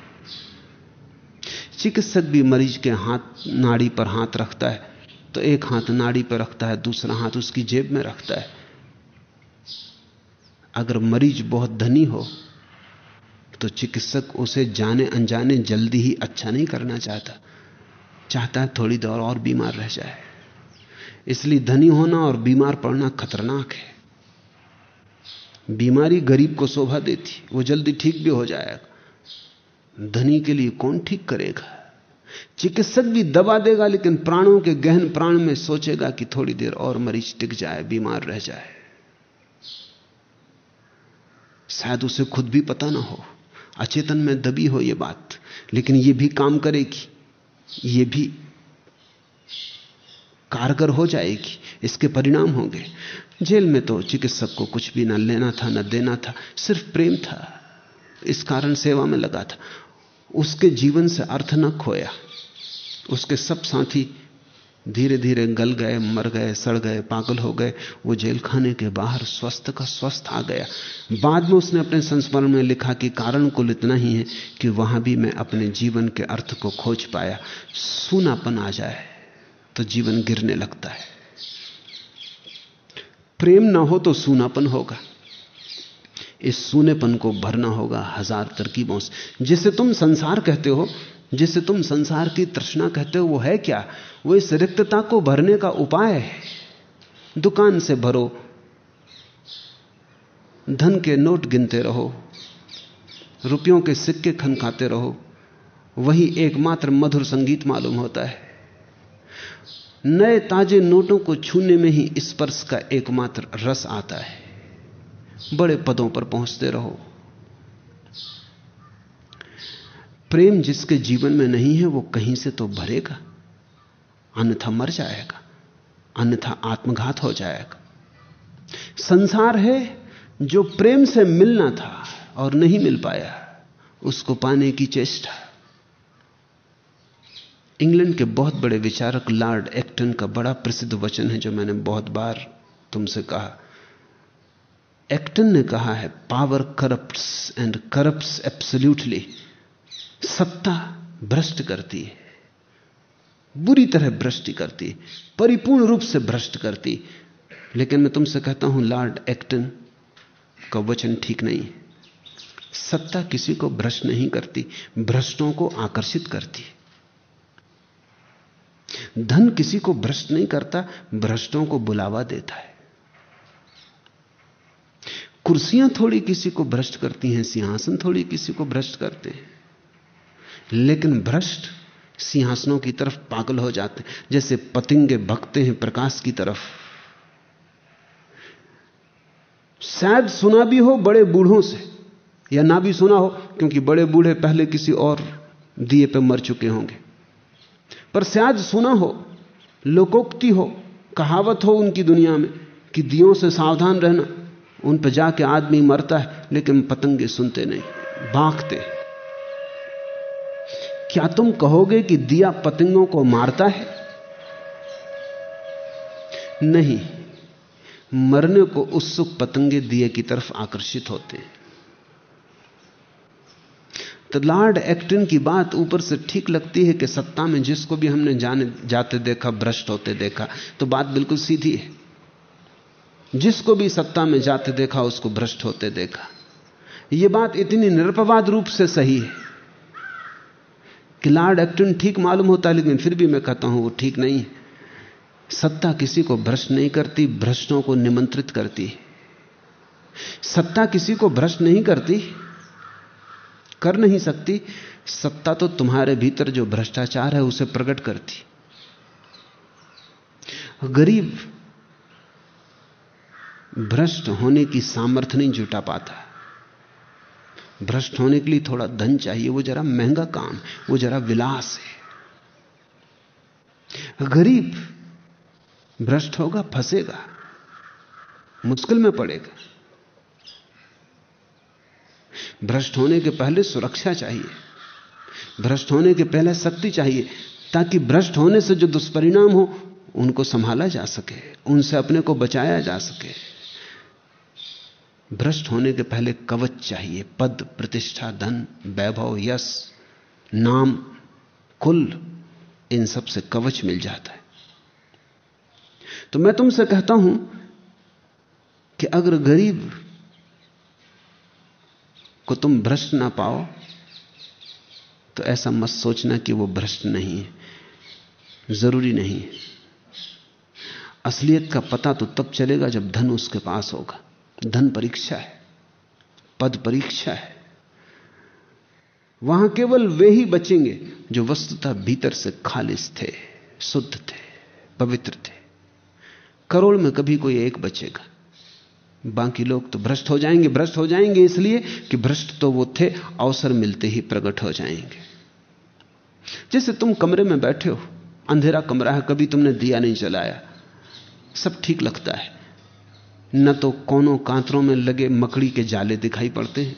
चिकित्सक भी मरीज़ के हाथ, नाड़ी पर हाथ रखता है तो एक हाथ नाड़ी पर रखता है, दूसरा हाथ उसकी जेब में रखता है। अगर मरीज़ बहुत धनी हो तो चिकित्सक उसे जाने अनजाने जल्दी ही अच्छा नहीं करना चाहता। चाहता है थोड़ी देर और बीमार रह जाए। इसलिए धनी होना और बीमार पड़ना खतरनाक है। बीमारी गरीब को शोभा देती, वो जल्दी ठीक भी हो जाएगा। धनी के लिए कौन ठीक करेगा? चिकित्सक भी दबा देगा, लेकिन प्राणों के गहन प्राण में सोचेगा कि थोड़ी देर और मरीज़ टिक जाए, बीमार रह जाए। शायद उसे खुद भी पता ना हो। अचेतन में दबी हो यह बात, लेकिन यह भी काम करेगी यह भी कारगर हो जाएगी, इसके परिणाम होंगे। जेल में तो चिकित्सक को कुछ भी ना लेना था, ना देना था, सिर्फ़ प्रेम था, इस कारण सेवा में लगा था। उसके जीवन से अर्थ न खोया, उसके सब साथी धीरे धीरे गल गए, मर गए, सड़ गए, पागल हो गए, वो जेल खाने के बाहर स्वस्थ का स्वस्थ आ गया। बाद में उसने अपने संस्मरण में लिखा कि कारण कुल इतना ही है कि वहाँ भी मैं अपने जीवन के अर्थ को खोज पाया। सूनापन आ जाए तो जीवन गिरने लगता है। प्रेम ना हो तो सूनापन होगा। इस सूनेपन को भरना होगा हज़ार तरकीबों से। जिसे तुम संसार कहते हो जिसे तुम संसार की तृष्णा कहते हो, वो है क्या? वो इस रिक्तता को भरने का उपाय है। दुकान से भरो, धन के नोट गिनते रहो, रुपयों के सिक्के खनखाते रहो, वही एकमात्र मधुर संगीत मालूम होता है। नए ताजे नोटों को छूने में ही स्पर्श का एकमात्र रस आता है। बड़े पदों पर पहुँचते रहो। प्रेम जिसके जीवन में नहीं है, वो कहीं से तो भरेगा। अन्यथा मर जाएगा। अन्यथा आत्मघात हो जाएगा। संसार है जो प्रेम से मिलना था और नहीं मिल पाया, उसको पाने की चेष्टा। इंग्लैंड के बहुत बड़े विचारक लॉर्ड एक्टन का बड़ा प्रसिद्ध वचन है, जो मैंने बहुत बार तुमसे कहा। एक्टन ने कहा है power corrupt and corrupt absolutely सत्ता भ्रष्ट करती है। बुरी तरह भ्रष्ट करती है। परिपूर्ण रूप से भ्रष्ट करती लेकिन मैं तुमसे कहता हूँ लॉर्ड एक्टन का वचन ठीक नहीं है। सत्ता किसी को भ्रष्ट नहीं करती, भ्रष्टों को आकर्षित करती धन किसी को भ्रष्ट नहीं करता, भ्रष्टों को बुलावा देता है। कुर्सियाँ थोड़ी किसी को भ्रष्ट करती हैं, सिंहासन थोड़ी किसी को भ्रष्ट करते हैं। लेकिन भ्रष्ट सिंहासनों की तरफ़ पागल हो जाते हैं। जैसे पतिंगे भगते हैं प्रकाश की तरफ़। शायद सुना भी हो बड़े बूढ़ों से, या ना भी सुना हो, क्योंकि बड़े बूढ़े पहले किसी और दिए पे मर चुके होंगे। पर शायद सुना हो, लोकोक्ति हो, कहावत हो उनकी दुनिया में, कि दियों से सावधान रहना, उन पर जाके आदमी मरता है, लेकिन पतंगे सुनते नहीं बांकते क्या तुम कहोगे कि दिया पतंगों को मारता है? नहीं, मरने को उत्सुक पतंगे दिए की तरफ़ आकर्षित होते हैं। तो लॉर्ड एक्टिन की बात ऊपर से ठीक लगती है कि सत्ता में जिसको भी हमने जाने, जाते देखा, भ्रष्ट होते देखा तो बात बिल्कुल सीधी है। जिसको भी सत्ता में जाते देखा, उसको भ्रष्ट होते देखा। यह बात इतनी निरपवाद रूप से सही है। कि लॉर्ड एक्टन ठीक मालूम होता है, लेकिन फिर भी मैं कहता हूँ वो ठीक नहीं सत्ता किसी को भ्रष्ट नहीं करती, भ्रष्टों को निमंत्रित करती। सत्ता किसी को भ्रष्ट नहीं करती, कर नहीं सकती। सत्ता तो तुम्हारे भीतर जो भ्रष्टाचार है, उसे प्रकट करती। गरीब भ्रष्ट होने की सामर्थ्य नहीं जुटा पाता। भ्रष्ट होने के लिए थोड़ा धन चाहिए, वो जरा महँगा काम वो जरा विलास है। गरीब भ्रष्ट होगा, फंसेगा, मुश्किल में पड़ेगा। भ्रष्ट होने के पहले सुरक्षा चाहिए, भ्रष्ट होने के पहले शक्ति चाहिए, ताकि भ्रष्ट होने से जो दुष्परिणाम हो, उनको संभाला जा सके, उनसे अपने को बचाया जा सके। भ्रष्ट होने के पहले कवच चाहिए, पद, प्रतिष्ठा, धन, वैभव, यश, नाम, कुल, इन सबसे कवच मिल जाता है। तो मैं तुमसे कहता हूँ कि अगर गरीब को तुम भ्रष्ट ना पाओ तो ऐसा मत सोचना कि वो भ्रष्ट नहीं है, ज़रूरी नहीं है। असलियत का पता तो तब चलेगा जब धन उसके पास होगा। धन परीक्षा है, पद परीक्षा है। वहाँ केवल वे ही बचेंगे जो वस्तुतः भीतर से खालिश थे, शुद्ध थे, पवित्र थे। करोड़ में कभी कोई एक बचेगा। बाकी लोग तो भ्रष्ट हो जाएँगे, भ्रष्ट हो जाएँगे इसलिए कि भ्रष्ट तो वो थे, अवसर मिलते ही प्रकट हो जाएँगे। जैसे तुम कमरे में बैठे हो, अंधेरा कमरा है, कभी तुमने दिया नहीं जलाया, सब ठीक लगता है। न तो कोनों कांतरों में लगे मकड़ी के जाले दिखाई पड़ते हैं,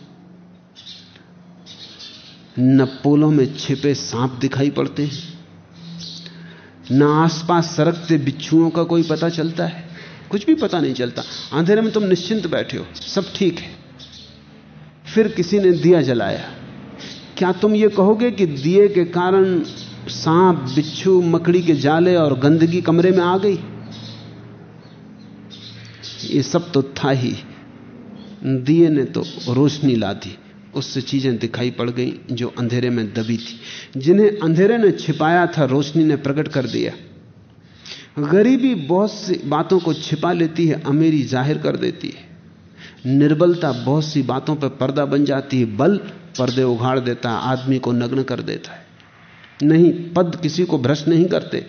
न पोलों में छिपे सांप दिखाई पड़ते हैं, न आसपास सरकते बिच्छुओं का कोई पता चलता है। कुछ भी पता नहीं चलता। अंधेरे में तुम निश्चिंत बैठे हो, सब ठीक है। फिर किसी ने दिया जलाया। क्या तुम ये कहोगे कि दिए के कारण सांप, बिच्छू, मकड़ी के जाले और गंदगी कमरे में आ गई? ये सब तो था ही। दिए ने तो रोशनी ला दी। उससे चीज़ें दिखाई पड़ गई जो अंधेरे में दबी थी। जिन्हें अंधेरे ने छिपाया था, रोशनी ने प्रकट कर दिया। गरीबी बहुत सी बातों को छिपा लेती है, अमीरी ज़ाहिर कर देती है। निर्बलता बहुत सी बातों पर पर्दा बन जाती है, बल पर्दे उघाड़ देता है, आदमी को नग्न कर देता है। नहीं, पद किसी को भ्रष्ट नहीं करते,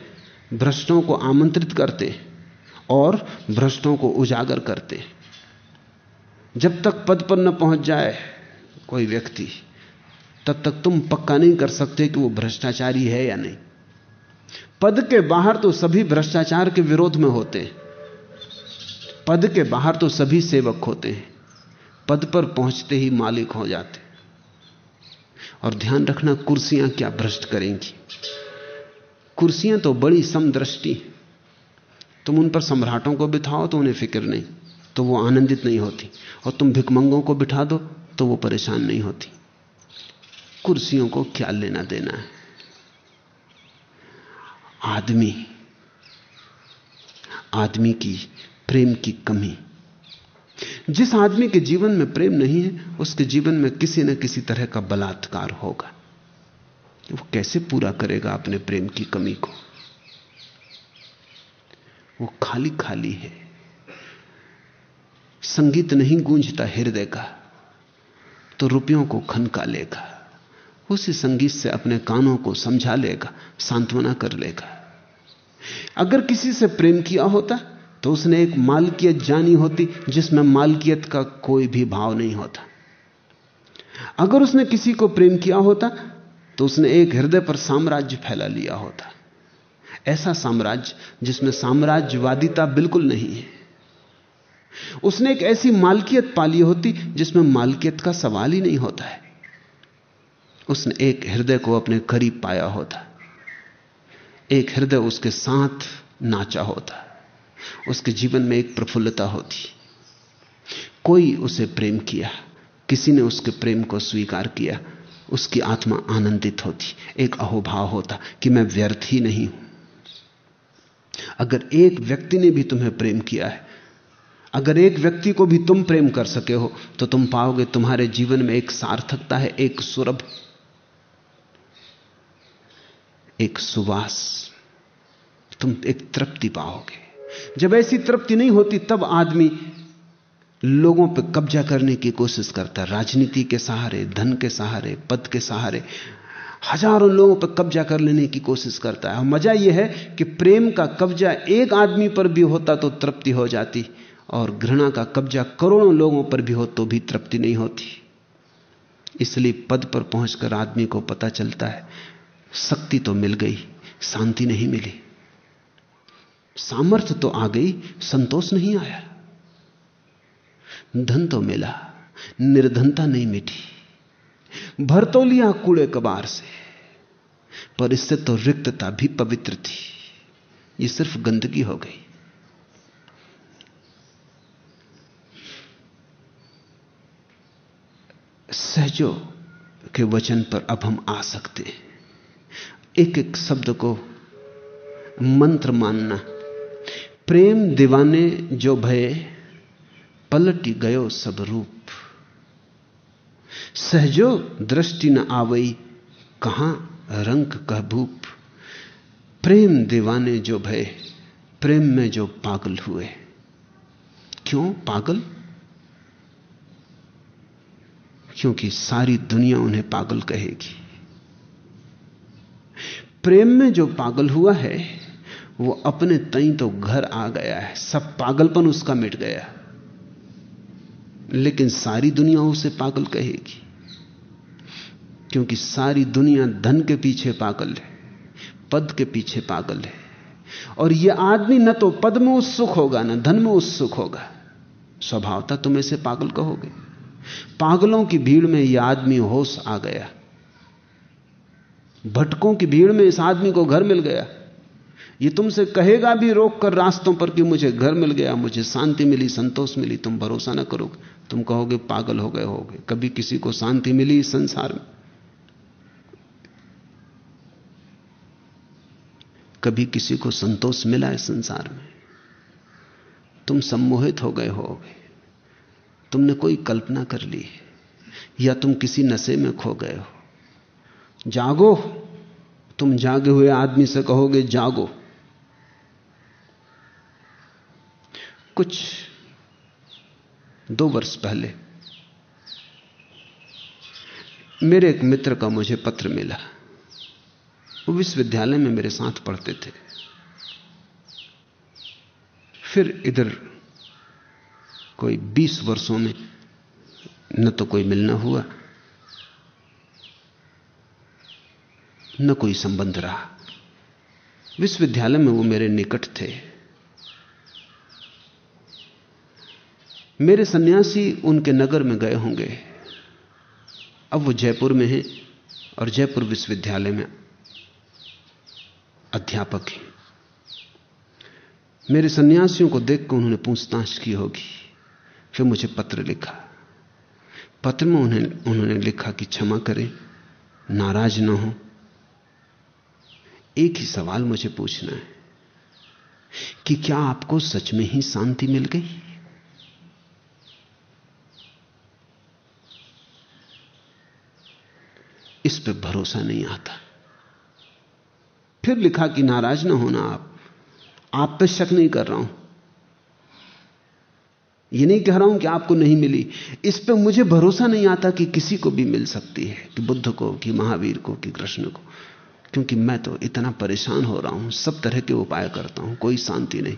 भ्रष्टों को आमंत्रित करते और भ्रष्टों को उजागर करते। जब तक पद पर न पहुँच जाए कोई व्यक्ति, तब तक तुम पक्का नहीं कर सकते कि वो भ्रष्टाचारी है या नहीं। पद के बाहर तो सभी भ्रष्टाचार के विरोध में होते हैं। पद के बाहर तो सभी सेवक होते हैं। पद पर पहुँचते ही मालिक हो जाते और ध्यान रखना, कुर्सियाँ क्या भ्रष्ट करेंगी? कुर्सियाँ तो बड़ी समदृष्टि तुम उन पर सम्राटों को बिठाओ तो उन्हें फ़िक्र नहीं तो वो आनंदित नहीं होती। और तुम भिकमंगों को बिठा दो तो वो परेशान नहीं होती। कुर्सियों को क्या लेना देना है। आदमी आदमी की प्रेम की कमी। जिस आदमी के जीवन में प्रेम नहीं है, उसके जीवन में किसी न किसी तरह का बलात्कार होगा। वो कैसे पूरा करेगा अपने प्रेम की कमी को? वो खाली खाली है। संगीत नहीं गूंजता हृदय का तो रुपयों को खनका लेगा। उसी संगीत से अपने कानों को समझा लेगा, सांत्वना कर लेगा। अगर किसी से प्रेम किया होता तो उसने एक मालकियत जानी होती, जिसमें मालकियत का कोई भी भाव नहीं होता। अगर उसने किसी को प्रेम किया होता तो उसने एक हृदय पर साम्राज्य फैला लिया होता। ऐसा साम्राज्य जिसमें साम्राज्यवादिता बिल्कुल नहीं है। उसने एक ऐसी मालकियत पाली होती जिसमें मालकियत का सवाल ही नहीं होता है। उसने एक हृदय को अपने करीब पाया होता। एक हृदय उसके साथ नाचा होता। उसके जीवन में एक प्रफुल्लता होती। कोई उसे प्रेम किया, किसी ने उसके प्रेम को स्वीकार किया, उसकी आत्मा आनंदित होती। एक अहोभाव होता कि मैं व्यर्थ ही नहीं हूँ। अगर एक व्यक्ति ने भी तुम्हें प्रेम किया है, अगर एक व्यक्ति को भी तुम प्रेम कर सके हो तो तुम पाओगे तुम्हारे जीवन में एक सार्थकता है, एक सुरभ, एक सुवास। तुम एक तृप्ति पाओगे। जब ऐसी तृप्ति नहीं होती, तब आदमी लोगों पर कब्जा करने की कोशिश करता राजनीति के सहारे, धन के सहारे, पद के सहारे हज़ारों लोगों पर कब्जा कर लेने की कोशिश करता है। मज़ा यह है कि प्रेम का कब्जा एक आदमी पर भी होता तो तृप्ति हो जाती और घृणा का कब्जा करोड़ों लोगों पर भी हो तो भी तृप्ति नहीं होती। इसलिए पद पर पहुंचकर आदमी को पता चलता है, शक्ति तो मिल गई, शांति नहीं मिली। सामर्थ्य तो आ गई, संतोष नहीं आया। धन तो मिला, निर्धनता नहीं मिटी। भर तो लिया कूड़े कबार से। पर इससे तो रिक्तता भी पवित्र थी। ये सिर्फ़ गंदगी हो गई। सहजो के वचन पर अब हम आ सकते हैं। एक एक शब्द को मंत्र मानना। प्रेम दीवाने जो भय, पलटी गयो सब रूप। सहजो दृष्टि न आवई, कहाँ रंग कह भूप। प्रेम दीवाने जो भय, प्रेम में जो पागल हुए। क्यों पागल? क्योंकि सारी दुनिया उन्हें पागल कहेगी। प्रेम में जो पागल हुआ है, वो अपने तई तो घर आ गया है, सब पागलपन उसका मिट गया। लेकिन सारी दुनिया उसे पागल कहेगी। क्योंकि सारी दुनिया धन के पीछे पागल है, पद के पीछे पागल है। और यह आदमी न तो पद में उत्सुक होगा, न धन में उत्सुक होगा। स्वभावता तुम इसे पागल कहोगे। पागलों की भीड़ में यह आदमी होश आ गया। भटकों की भीड़ में इस आदमी को घर मिल गया। ये तुमसे कहेगा भी रोक कर रास्तों पर कि मुझे घर मिल गया, मुझे शांति मिली, संतोष मिली, तुम भरोसा ना करोगे तुम कहोगे पागल हो गए होगे। कभी किसी को शांति मिली संसार में। कभी किसी को संतोष मिला है संसार में? तुम सम्मोहित हो गए होगे तुमने कोई कल्पना कर ली या तुम किसी नशे में खो गए हो? जागो। तुम जागे हुए आदमी से कहोगे, जागो। कुछ दो वर्ष पहले मेरे एक मित्र का मुझे पत्र मिला। वो विश्वविद्यालय में मेरे साथ पढ़ते थे। फिर इधर कोई बीस वर्षों में न तो कोई मिलना हुआ, न कोई संबंध रहा। विश्वविद्यालय में वो मेरे निकट थे। मेरे सन्यासी उनके नगर में गए होंगे। अब वो जयपुर में हैं और जयपुर विश्वविद्यालय में अध्यापक हैं। मेरे सन्यासियों को देखकर उन्होंने पूछताछ की होगी। फिर मुझे पत्र लिखा। पत्र में उन्हें, उन्होंने लिखा कि क्षमा करें, नाराज़ ना हो। एक ही सवाल मुझे पूछना है कि क्या आपको सच में ही शांति मिल गई? इस पर भरोसा नहीं आता। फिर लिखा कि नाराज़ ना होना आप। आप पे शक नहीं कर रहा हूँ। यह नहीं कह रहा हूँ कि आपको नहीं मिली। इस पे मुझे भरोसा नहीं आता कि किसी को भी मिल सकती है, कि बुद्ध को, कि महावीर को, कि कृष्ण को। क्योंकि मैं तो इतना परेशान हो रहा हूँ, सब तरह के उपाय करता हूँ, कोई शांति नहीं।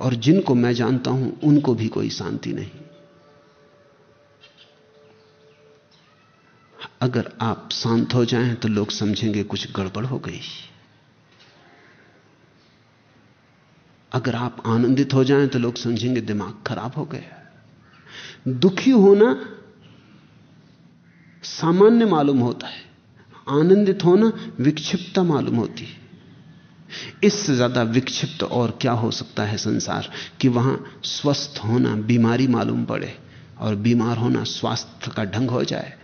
और जिनको मैं जानता हूँ, उनको भी कोई शांति नहीं। अगर आप शांत हो जाएँ तो लोग समझेंगे कुछ गड़बड़ हो गई। अगर आप आनंदित हो जाएँ तो लोग समझेंगे दिमाग खराब हो गया। दुखी होना सामान्य मालूम होता है। आनंदित होना विक्षिप्तता मालूम होती है। इससे ज़्यादा विक्षिप्त और क्या हो सकता है संसार? कि वहाँ स्वस्थ होना, बीमारी मालूम पड़े और बीमार होना स्वास्थ्य का ढंग हो जाए।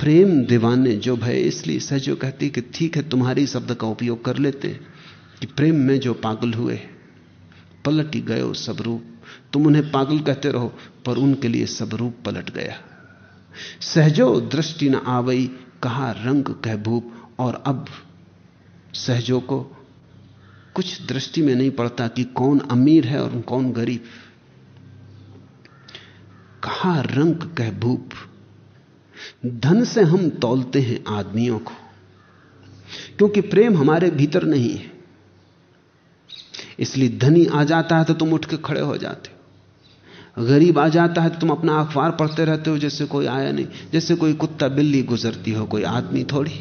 प्रेम दीवाने जो भय इसलिए सहजो कहती कि ठीक है, तुम्हारी शब्द का उपयोग कर लेते कि प्रेम में जो पागल हुए पलट ही गयो सब रूप। तुम उन्हें पागल कहते रहो, पर उनके लिए सब रूप पलट गया। सहजो दृष्टि न आवई, कहा रंग कह भूप, और अब सहजो को कुछ दृष्टि में नहीं पड़ता कि कौन अमीर है और कौन गरीब। कहा रंग कह भूप धन से हम तोलते हैं आदमियों को, क्योंकि प्रेम हमारे भीतर नहीं है। इसलिए धनी आ जाता है तो तुम उठ के खड़े हो जाते हो। गरीब आ जाता है तो तुम अपना अखबार पढ़ते रहते हो, जैसे कोई आया नहीं, जैसे कोई कुत्ता बिल्ली गुजरती हो, कोई आदमी थोड़ी।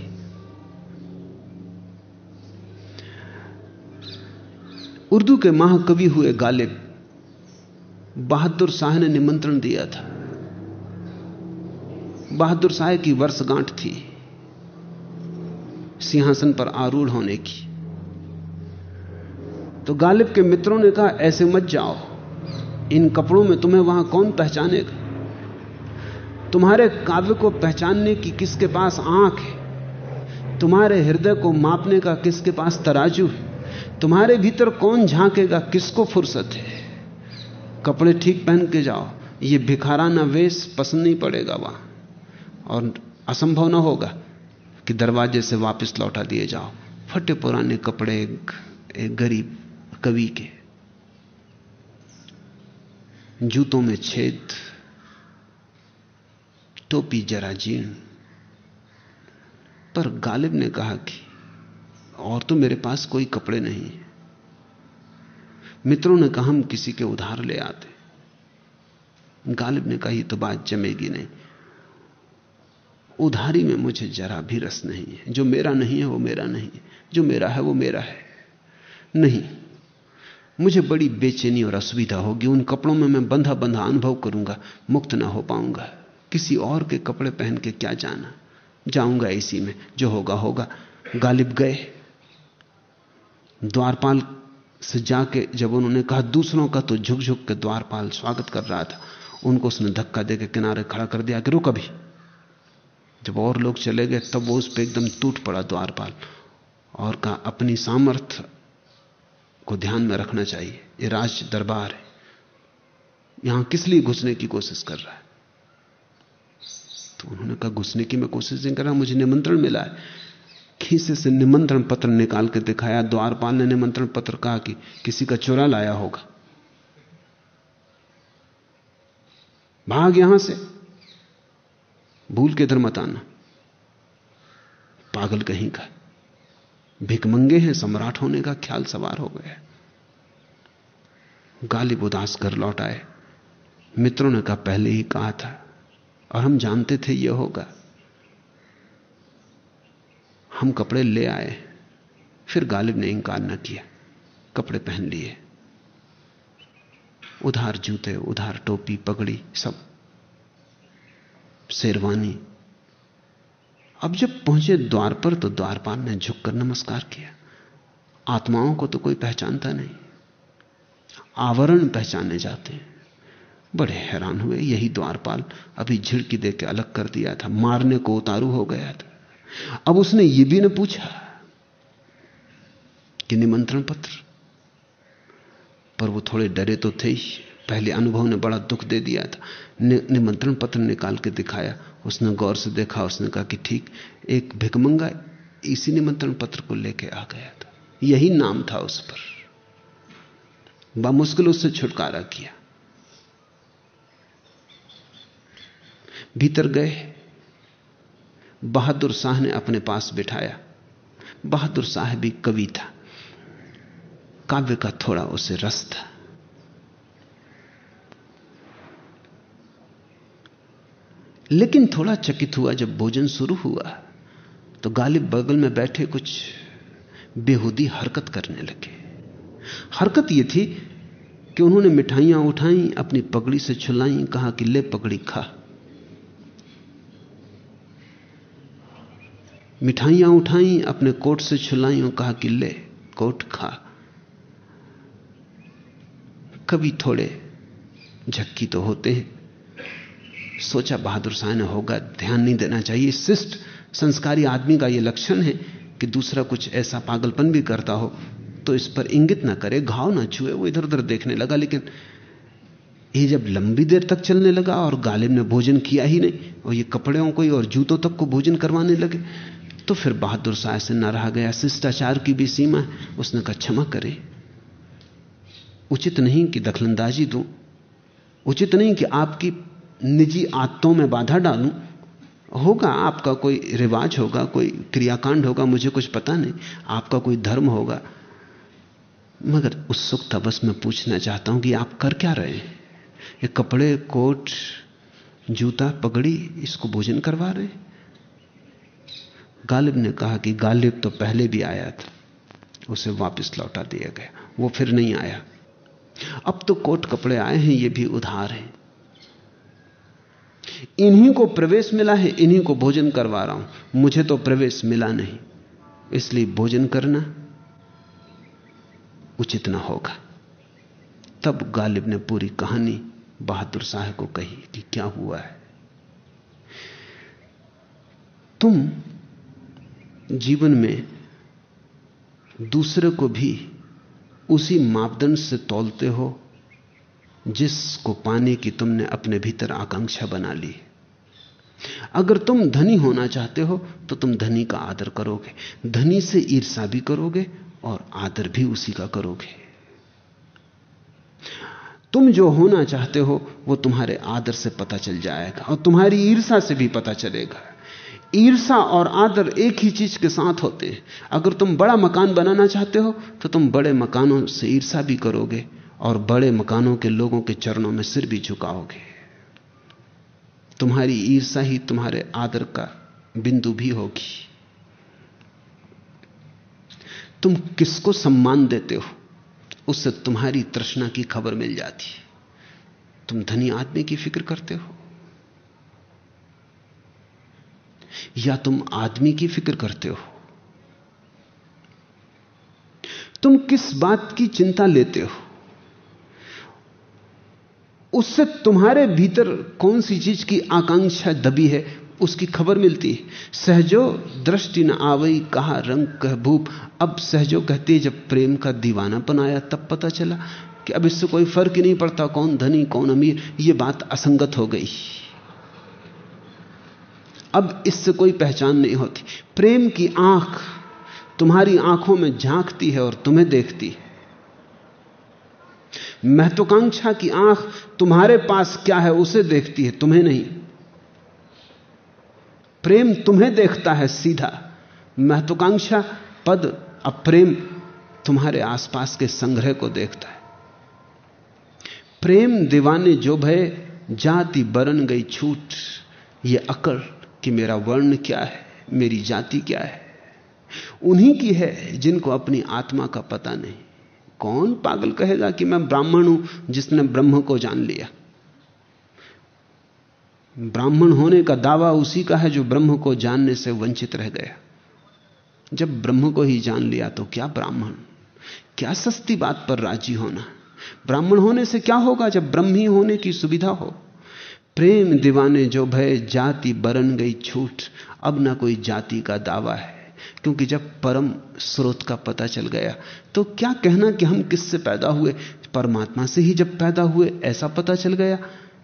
उर्दू के महाकवि हुए गालिब बहादुर शाह ने निमंत्रण दिया था। बहादुर शाह की वर्षगांठ थी। सिंहासन पर आरूढ़ होने की। तो गालिब के मित्रों ने कहा, ऐसे मत जाओ। इन कपड़ों में तुम्हें वहाँ कौन पहचानेगा? तुम्हारे काव्य को पहचानने की किसके पास आँख है? तुम्हारे हृदय को मापने का किसके पास तराजू है? तुम्हारे भीतर कौन झांकेगा? किसको फुर्सत है? कपड़े ठीक पहन के जाओ। ये भिखाराना वेश पसंद नहीं पड़ेगा वहाँ। और असंभव ना होगा कि दरवाजे से वापस लौटा दिए जाओ। फटे पुराने कपड़े एक, गरीब कवि के। जूतों में छेद टोपी जरा जीर्ण। पर गालिब ने कहा कि और तो मेरे पास कोई कपड़े नहीं मित्रों ने कहा हम किसी के उधार ले आते। गालिब ने कहा तो बात जमेगी नहीं। उधारी में मुझे जरा भी रस नहीं है। जो मेरा नहीं है, वो मेरा नहीं है। जो मेरा है, वो मेरा है। नहीं, मुझे बड़ी बेचैनी और असुविधा होगी। उन कपड़ों में मैं बंधा बंधा अनुभव करूँगा, मुक्त ना हो पाऊँगा। किसी और के कपड़े पहन के क्या जाना? जाऊँगा इसी में, जो होगा होगा। गालिब गए। द्वारपाल से जाके जब उन्होंने कहा, दूसरों का तो झुक झुक के द्वारपाल स्वागत कर रहा था। उनको उसने धक्का देकर किनारे खड़ा कर दिया कि, रुक अभी। जब और लोग चले गए, तब वो उस पर एकदम टूट पड़ा द्वारपाल। और कहा, अपनी सामर्थ्य को ध्यान में रखना चाहिए। ये राज दरबार है। यहाँ किस लिए घुसने की कोशिश कर रहा है? तो उन्होंने कहा, घुसने की मैं कोशिश नहीं कर रहा मुझे निमंत्रण मिला है। खीसे से निमंत्रण पत्र निकाल के दिखाया। द्वारपाल ने निमंत्रण पत्र कहा कि किसी का चोरा लाया होगा। भाग यहाँ से। भूल के इधर मत आना। पागल कहीं का। भिकमंगे हैं, सम्राट होने का ख्याल सवार हो गया। गालिब उदास कर लौट आए। मित्रों ने कहा, पहले ही कहा था, और हम जानते थे यह होगा। हम कपड़े ले आए, फिर गालिब ने इंकार न किया, कपड़े पहन लिए। उधार जूते, उधार टोपी, पगड़ी, सब शेरवानी। अब जब पहुँचे द्वार पर तो द्वारपाल ने झुककर नमस्कार किया। आत्माओं को तो कोई पहचानता नहीं। आवरण पहचाने जाते हैं। बड़े हैरान हुए। यही द्वारपाल अभी झिड़की दे के अलग कर दिया था। मारने को उतारू हो गया था। अब उसने यह भी न पूछा कि निमंत्रण पत्र? पर वो थोड़े डरे तो थे ही। पहले अनुभव ने बड़ा दुख दे दिया था। नि, निमंत्रण पत्र निकाल के दिखाया। उसने गौर से देखा उसने कहा कि ठीक एक भिकमंगा इसी निमंत्रण पत्र को लेके आ गया था। यही नाम था उस पर। बामुश्किल उससे छुटकारा किया। भीतर गए। बहादुर शाह ने अपने पास बिठाया। बहादुर शाह भी कवि था। काव्य का थोड़ा उसे रस था। लेकिन थोड़ा चकित हुआ जब भोजन शुरू हुआ तो गालिब बगल में बैठे कुछ बेहूदी हरकत करने लगे। हरकत यह थी कि उन्होंने मिठाइयाँ उठाई, अपनी पगड़ी से छुलाई कहा कि ले पगड़ी खा। मिठाइयाँ उठाई, अपने कोट से छुलाई और कहा कि ले, कोट खा। कभी थोड़े झक्की तो होते हैं। सोचा बहादुर शाह ने होगा, ध्यान नहीं देना चाहिए। शिष्ट संस्कारी आदमी का यह लक्षण है कि दूसरा कुछ ऐसा पागलपन भी करता हो तो इस पर इंगित ना करे, घाव ना छुए, वो इधर उधर देखने लगा, लेकिन ये जब लंबी देर तक चलने लगा और गालिब ने भोजन किया ही नहीं, और ये कपड़ों को ही और जूतों तक को भोजन करवाने लगे तो फिर बहादुर शाह से न रहा गया। शिष्टाचार की भी सीमा है, उसने कहा, क्षमा करे। उचित नहीं कि दखलंदाजी दूँ, उचित नहीं कि आपकी निजी आदतों में बाधा डालूं, होगा, आपका कोई रिवाज होगा, कोई क्रियाकांड होगा, मुझे कुछ पता नहीं, आपका कोई धर्म होगा। मगर उत्सुकता बस मैं पूछना चाहता हूँ कि आप कर क्या रहे हैं? ये कपड़े, कोट, जूता पगड़ी, इसको भोजन करवा रहे गालिब ने कहा कि गालिब तो पहले भी आया था, उसे वापस लौटा दिया गया, वो फिर नहीं आया। अब तो कोट कपड़े आए हैं, ये भी उधार है। इन्हीं को प्रवेश मिला है, इन्हीं को भोजन करवा रहा हूँ। मुझे तो प्रवेश मिला नहीं, इसलिए भोजन करना उचित ना होगा। तब गालिब ने पूरी कहानी बहादुर शाह को कही कि क्या हुआ है? तुम जीवन में दूसरे को भी उसी मापदंड से तोलते हो जिसको पाने की तुमने अपने भीतर आकांक्षा बना ली। अगर तुम धनी होना चाहते हो तो तुम धनी का आदर करोगे। धनी से ईर्षा भी करोगे और आदर भी उसी का करोगे। तुम जो होना चाहते हो, वो तुम्हारे आदर से पता चल जाएगा और तुम्हारी ईर्षा से भी पता चलेगा। ईर्षा और आदर एक ही चीज़ के साथ होते हैं। अगर तुम बड़ा मकान बनाना चाहते हो तो तुम बड़े मकानों से ईर्षा भी करोगे और बड़े मकानों के लोगों के चरणों में सिर भी झुकाओगे। तुम्हारी ईर्षा ही तुम्हारे आदर का बिंदु भी होगी। तुम किसको सम्मान देते हो? उससे तुम्हारी तृष्णा की खबर मिल जाती है। तुम धनी आदमी की फ़िक्र करते हो? या तुम आदमी की फ़िक्र करते हो? तुम किस बात की चिंता लेते हो? उससे तुम्हारे भीतर कौन सी चीज़ की आकांक्षा दबी है, उसकी खबर मिलती है। सहजो दृष्टि न आवई, कहा रंग कह भूप। अब सहजो कहती है, जब प्रेम का दीवानापन आया, तब पता चला कि अब इससे कोई फ़र्क ही नहीं पड़ता, कौन धनी, कौन अमीर, ये बात असंगत हो गई। अब इससे कोई पहचान नहीं होती। प्रेम की आँख तुम्हारी आँखों में झांकती है और तुम्हें देखती है। महत्वाकांक्षा की आँख तुम्हारे पास क्या है, उसे देखती है, तुम्हें नहीं। प्रेम तुम्हें देखता है सीधा। महत्वाकांक्षा पद अब प्रेम तुम्हारे आसपास के संग्रह को देखता है। प्रेम दीवाने जो भय, जाति बरन गई छूट। ये अकड़ कि मेरा वर्ण क्या है, मेरी जाति क्या है। उन्हीं की है जिनको अपनी आत्मा का पता नहीं। कौन पागल कहेगा कि मैं ब्राह्मण हूँ जिसने ब्रह्म को जान लिया? ब्राह्मण होने का दावा उसी का है जो ब्रह्म को जानने से वंचित रह गया। जब ब्रह्म को ही जान लिया तो क्या ब्राह्मण? क्या सस्ती बात पर राज़ी होना? ब्राह्मण होने से क्या होगा जब ब्रह्मी होने की सुविधा हो? प्रेम दीवाने जो भय, जाति बरन गई छूट। अब ना कोई जाति का दावा है। क्योंकि जब परम स्रोत का पता चल गया तो क्या कहना कि हम किससे पैदा हुए? परमात्मा से ही जब पैदा हुए, ऐसा पता चल गया।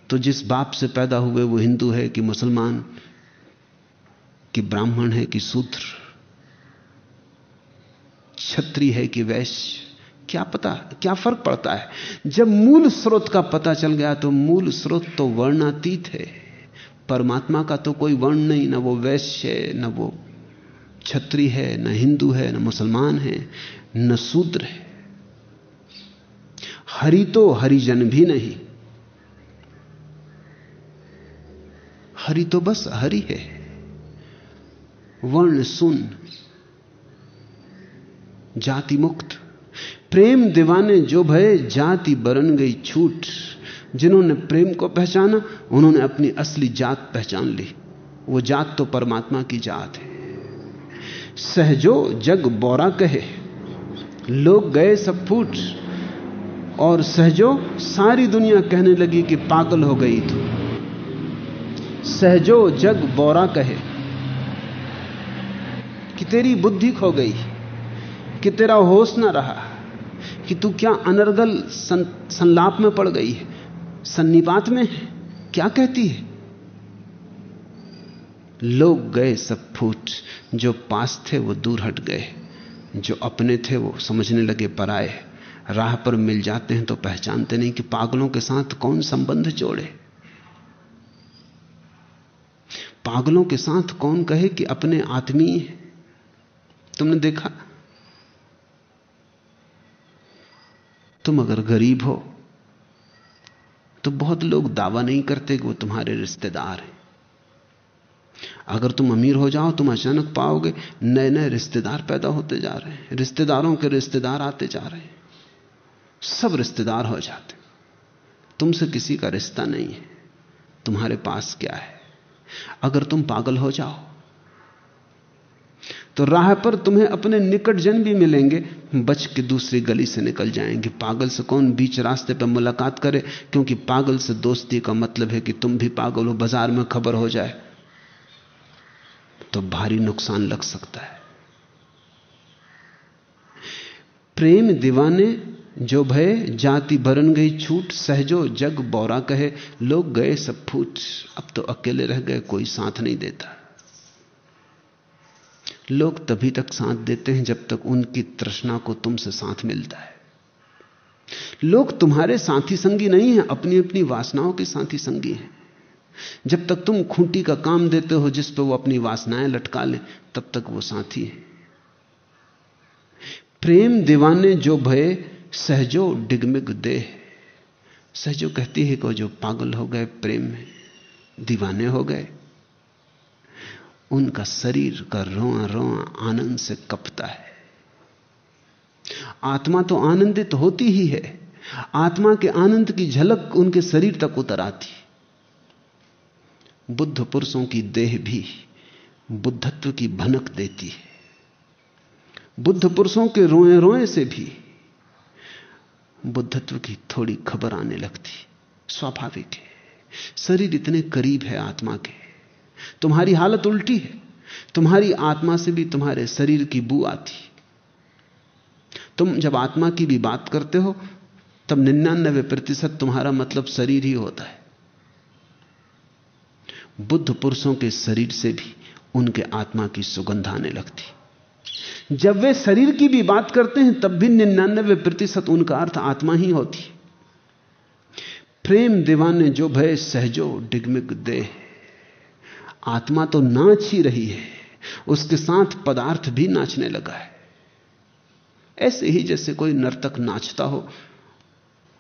तो जिस बाप से पैदा हुए, वो हिंदू है कि मुसलमान, कि ब्राह्मण है कि शूद्र, क्षत्रिय है कि वैश्य, क्या पता, क्या फ़र्क पड़ता है? जब मूल स्रोत का पता चल गया तो मूल स्रोत तो वर्णातीत है। परमात्मा का तो कोई वर्ण नहीं, ना वो वैश्य है, ना वो क्षत्रिय है, न हिंदू है, न मुसलमान है, न शूद्र है। हरि तो हरिजन भी नहीं। हरि तो बस हरि है। वर्ण सुन, जाति मुक्त। प्रेम दीवाने जो भय, जाति बरन गई छूट। जिन्होंने प्रेम को पहचाना, उन्होंने अपनी असली जात पहचान ली। वो जात तो परमात्मा की जात है। सहजो जग बोरा कहे। लोग गए सब फूट और सहजो सारी दुनिया कहने लगी कि पागल हो गई तू। सहजो जग बोरा कहे। कि तेरी बुद्धि खो गई कि तेरा होश ना रहा कि तू क्या अनर्गल सं, संलाप में पड़ गई है सन्निपात में है क्या कहती है? लोग गए सब फूट। जो पास थे वो दूर हट गए। जो अपने थे वो समझने लगे, पराए। राह पर मिल जाते हैं तो पहचानते नहीं कि पागलों के साथ कौन संबंध जोड़े। पागलों के साथ कौन कहे कि अपने आत्मीय तुमने देखा? तुम अगर गरीब हो तो बहुत लोग दावा नहीं करते कि वो तुम्हारे रिश्तेदार हैं। अगर तुम अमीर हो जाओ, तुम अचानक पाओगे नए नए रिश्तेदार पैदा होते जा रहे हैं, रिश्तेदारों के रिश्तेदार आते जा रहे हैं। सब रिश्तेदार हो जाते तुमसे किसी का रिश्ता नहीं है। तुम्हारे पास क्या है? अगर तुम पागल हो जाओ तो राह पर तुम्हें अपने निकट जन भी मिलेंगे। बच के दूसरी गली से निकल जाएँगे। पागल से कौन बीच रास्ते पर मुलाकात करे? क्योंकि पागल से दोस्ती का मतलब है कि तुम भी पागल हो, बाज़ार में खबर हो जाए। तो भारी नुकसान लग सकता है। प्रेम दीवाने, जो भय, जाति बरन गई छूट, सहजो जग बौरा कहे, लोग गए सब फूट, अब तो अकेले रह गए, कोई साथ नहीं देता। लोग तभी तक साथ देते हैं जब तक उनकी तृष्णा को तुमसे साथ मिलता है। लोग तुम्हारे साथी संगी नहीं हैं अपनी अपनी वासनाओं के साथी संगी हैं। जब तक तुम खूंटी का काम देते हो, जिस पर वो अपनी वासनाएँ लटका ले, तब तक वो साथी है। प्रेम दीवाने जो भय, सहजो डिगमिग दे सहजो कहती है कि जो पागल हो गए, प्रेम में दीवाने हो गए, उनका शरीर का रोआ रोआ आनंद से कपता है। आत्मा तो आनंदित होती ही है। आत्मा के आनंद की झलक उनके शरीर तक उतर आती बुद्ध पुरुषों की देह भी बुद्धत्व की भनक देती है। बुद्ध पुरुषों के रोए रोए से भी बुद्धत्व की थोड़ी खबर आने लगती। स्वाभाविक है। शरीर इतने करीब है आत्मा के। तुम्हारी हालत उल्टी है। तुम्हारी आत्मा से भी तुम्हारे शरीर की बू आती। तुम जब आत्मा की भी बात करते हो, तब निन्यानबे प्रतिशत तुम्हारा मतलब शरीर ही होता है। बुद्ध पुरुषों के शरीर से भी उनके आत्मा की सुगंध आने लगती। जब वे शरीर की भी बात करते हैं, तब भी निन्यानबे प्रतिशत उनका अर्थ आत्मा ही होती प्रेम दीवाने जो भय, सहजो डिगमिग दे आत्मा तो नाच ही रही है, उसके साथ पदार्थ भी नाचने लगा है। ऐसे ही जैसे कोई नर्तक नाचता हो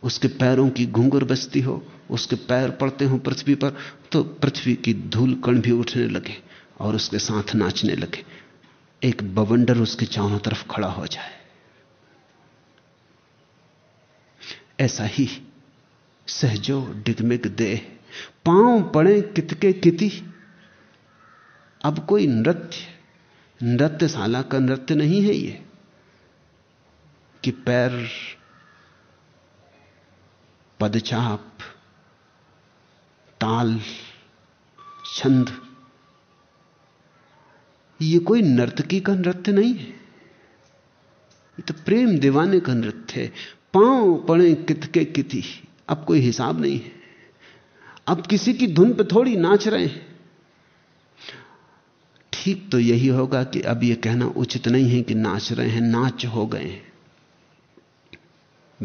उसके पैरों की घुंघर बजती हो, उसके पैर पड़ते हो पृथ्वी पर तो पृथ्वी की धूल कण भी उठने लगे और उसके साथ नाचने लगे। एक बवंडर उसके चारों तरफ़ खड़ा हो जाए। ऐसा ही सहजो डिगमिग दे पाँव पड़े कितके किति। अब कोई नृत्य, नृत्यशाला का नृत्य नहीं है ये, कि पैर पदचाप, ताल, छंद। ये कोई नर्तकी का नृत्य नहीं है। ये तो प्रेम दीवाने का नृत्य है। पाँव पड़े कितके किति, अब कोई हिसाब नहीं है। अब किसी की धुन पे थोड़ी नाच रहे हैं। ठीक तो यही होगा कि अब यह कहना उचित नहीं है कि नाच रहे हैं, नाच हो गए हैं।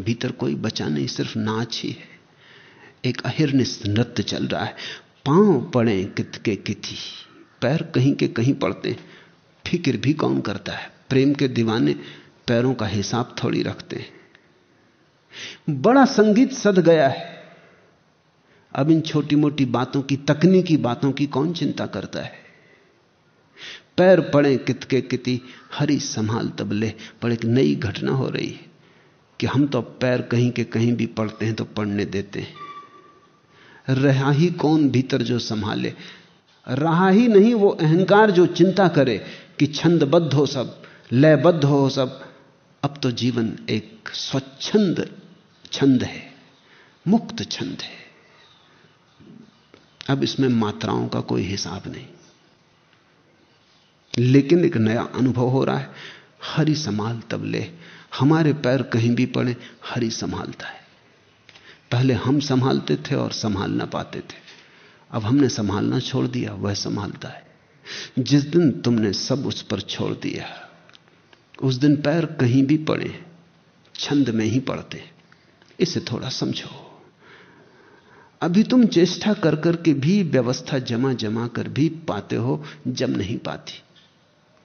भीतर कोई बचा नहीं, सिर्फ़ नाच ही है। एक अहिर्निश नृत्य चल रहा है। पाँव पड़े कितके किति, पैर कहीं के कहीं पड़ते। फ़िक्र भी कौन करता है? प्रेम के दीवाने पैरों का हिसाब थोड़ी रखते हैं। बड़ा संगीत सद गया है। अब इन छोटी मोटी बातों की, तकनीकी बातों की कौन चिंता करता है? पैर पड़े कितके किति, हरी संभाल तबले, पर एक नई घटना हो रही है। कि हम तो पैर कहीं के कहीं भी पड़ते हैं तो पढ़ने देते हैं। रहा ही कौन भीतर जो संभाले? रहा ही नहीं वो अहंकार जो चिंता करे कि छंदबद्ध हो सब, लयबद्ध हो सब। अब तो जीवन एक स्वच्छंद छंद है, मुक्त छंद है। अब इसमें मात्राओं का कोई हिसाब नहीं। लेकिन एक नया अनुभव हो रहा है, हरी संभाल तबले हमारे पैर कहीं भी पड़े, हरी संभालता है। पहले हम संभालते थे और संभाल ना पाते थे। अब हमने संभालना छोड़ दिया, वह संभालता है। जिस दिन तुमने सब उस पर छोड़ दिया, उस दिन पैर कहीं भी पड़े, छंद में ही पड़ते इसे थोड़ा समझो। अभी तुम चेष्टा कर करके भी व्यवस्था जमा जमा कर भी पाते हो, जम नहीं पाती।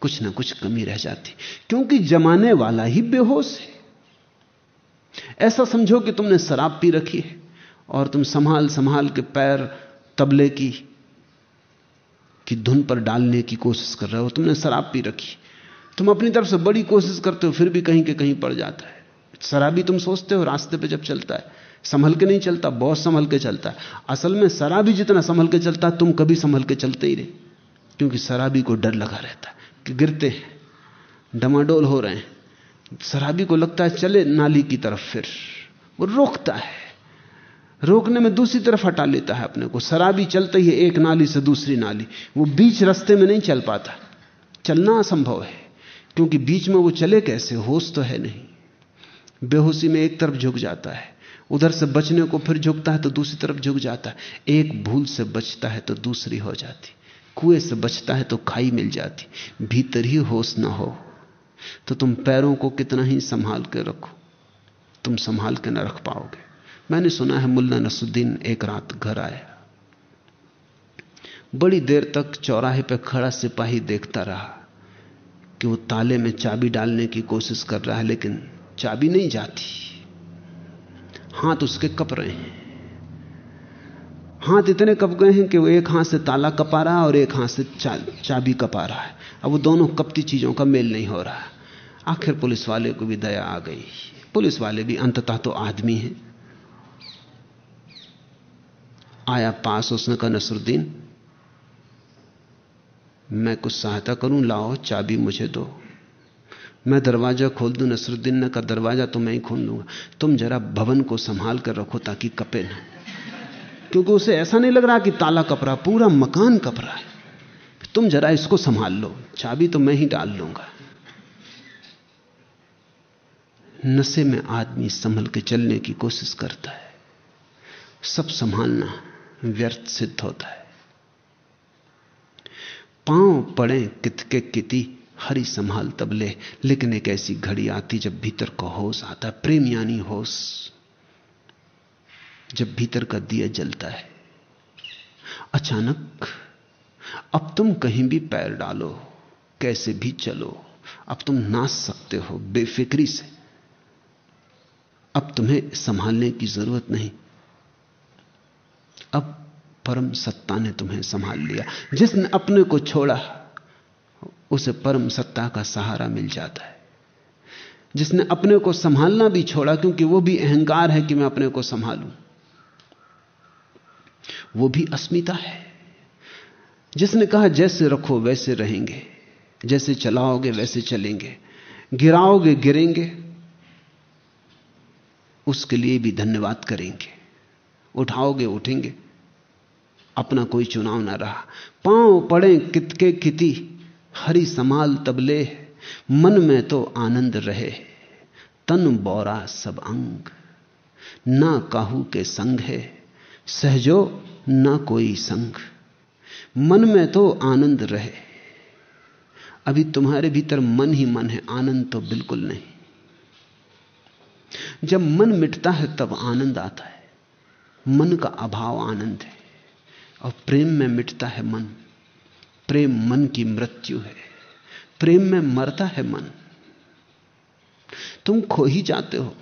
कुछ ना कुछ कमी रह जाती। क्योंकि जमाने वाला ही बेहोश है। ऐसा समझो कि तुमने शराब पी रखी है और तुम संभाल संभाल के पैर तबले की की धुन पर डालने की कोशिश कर रहे हो। तुमने शराब पी रखी। तुम अपनी तरफ़ से बड़ी कोशिश करते हो, फिर भी कहीं के कहीं पड़ जाता है। शराबी तुम सोचते हो, रास्ते पे जब चलता है। संभल के नहीं चलता बहुत संभल के चलता है। असल में शराबी जितना संभल के चलता है तुम कभी संभल के चलते ही नहीं। क्योंकि शराबी को डर लगा रहता है। कि गिरते हैं, डमाडोल हो रहे हैं। शराबी को लगता है चले नाली की तरफ़ फिर। वो रोकता है। रोकने में दूसरी तरफ़ हटा लेता है अपने को। शराबी चलते ही एक नाली से दूसरी नाली। वो बीच रास्ते में नहीं चल पाता। चलना असंभव है, क्योंकि बीच में वो चले कैसे? होश तो है नहीं। बेहोशी में एक तरफ़ झुक जाता है। उधर से बचने को फिर झुकता है तो दूसरी तरफ़ झुक जाता है। एक भूल से बचता है तो दूसरी हो जाती। कुएँ से बचता है तो खाई मिल जाती, भीतर ही होश ना हो। तो तुम पैरों को कितना ही संभाल कर रखो, तुम संभाल के ना रख पाओगे। मैंने सुना है मुल्ला नसुद्दीन एक रात घर आया। बड़ी देर तक चौराहे पर खड़ा सिपाही देखता रहा कि वो ताले में चाबी डालने की कोशिश कर रहा है, लेकिन चाबी नहीं जाती। हाथ उसके कप रहे हैं। हाथ इतने कप गए हैं कि वो एक हाथ से ताला कपा रहा है और एक हाथ से चा, चाबी कपा रहा है। अब वो दोनों कपती चीज़ों का मेल नहीं हो रहा। आखिर पुलिस वाले को भी दया आ गई। पुलिस वाले भी अंततः तो आदमी हैं। आया पास उसने कहा नसरुद्दीन मैं कुछ सहायता करूँ? लाओ चाबी मुझे दो। मैं दरवाज़ा खोल दूँ? नसरुद्दीन ने कहा दरवाज़ा तो मैं ही खोल दूँगा तुम जरा भवन को संभाल कर रखो ताकि कपे ना क्योंकि उसे ऐसा नहीं लग रहा कि ताला कपड़ा पूरा मकान कपड़ा है। तुम जरा इसको संभाल लो, चाबी तो मैं ही डाल लूँगा। नशे में आदमी संभल के चलने की कोशिश करता है। सब संभालना व्यर्थ सिद्ध होता है। पाँव पड़े कितके किति, हरी संभाल तबले, लेकिन एक ऐसी घड़ी आती जब भीतर का होश आता, प्रेम यानी होश। जब भीतर का दिया जलता है। अचानक, अब तुम कहीं भी पैर डालो, कैसे भी चलो, अब तुम नाच सकते हो बेफिक्री से। अब तुम्हें संभालने की ज़रूरत नहीं। अब परम सत्ता ने तुम्हें संभाल लिया। जिसने अपने को छोड़ा, उसे परम सत्ता का सहारा मिल जाता है। जिसने अपने को संभालना भी छोड़ा, क्योंकि वो भी अहंकार है कि मैं अपने को संभालूं। वो भी अस्मिता है। जिसने कहा, जैसे रखो, वैसे रहेंगे। जैसे चलाओगे, वैसे चलेंगे। गिराओगे, गिरेंगे। उसके लिए भी धन्यवाद करेंगे। उठाओगे, उठेंगे। अपना कोई चुनाव ना रहा। पाँव पड़े कितके किति। हरी समाल तबले मन में तो आनंद रहे तन बौरा सब अंग। ना काहू के संग है। सहजो ना कोई संग। मन में तो आनंद रहे। अभी तुम्हारे भीतर मन ही मन है, आनंद तो बिल्कुल नहीं। जब मन मिटता है, तब आनंद आता है। मन का अभाव आनंद है, और प्रेम में मिटता है मन। प्रेम मन की मृत्यु है। प्रेम में मरता है मन। तुम खो ही जाते हो।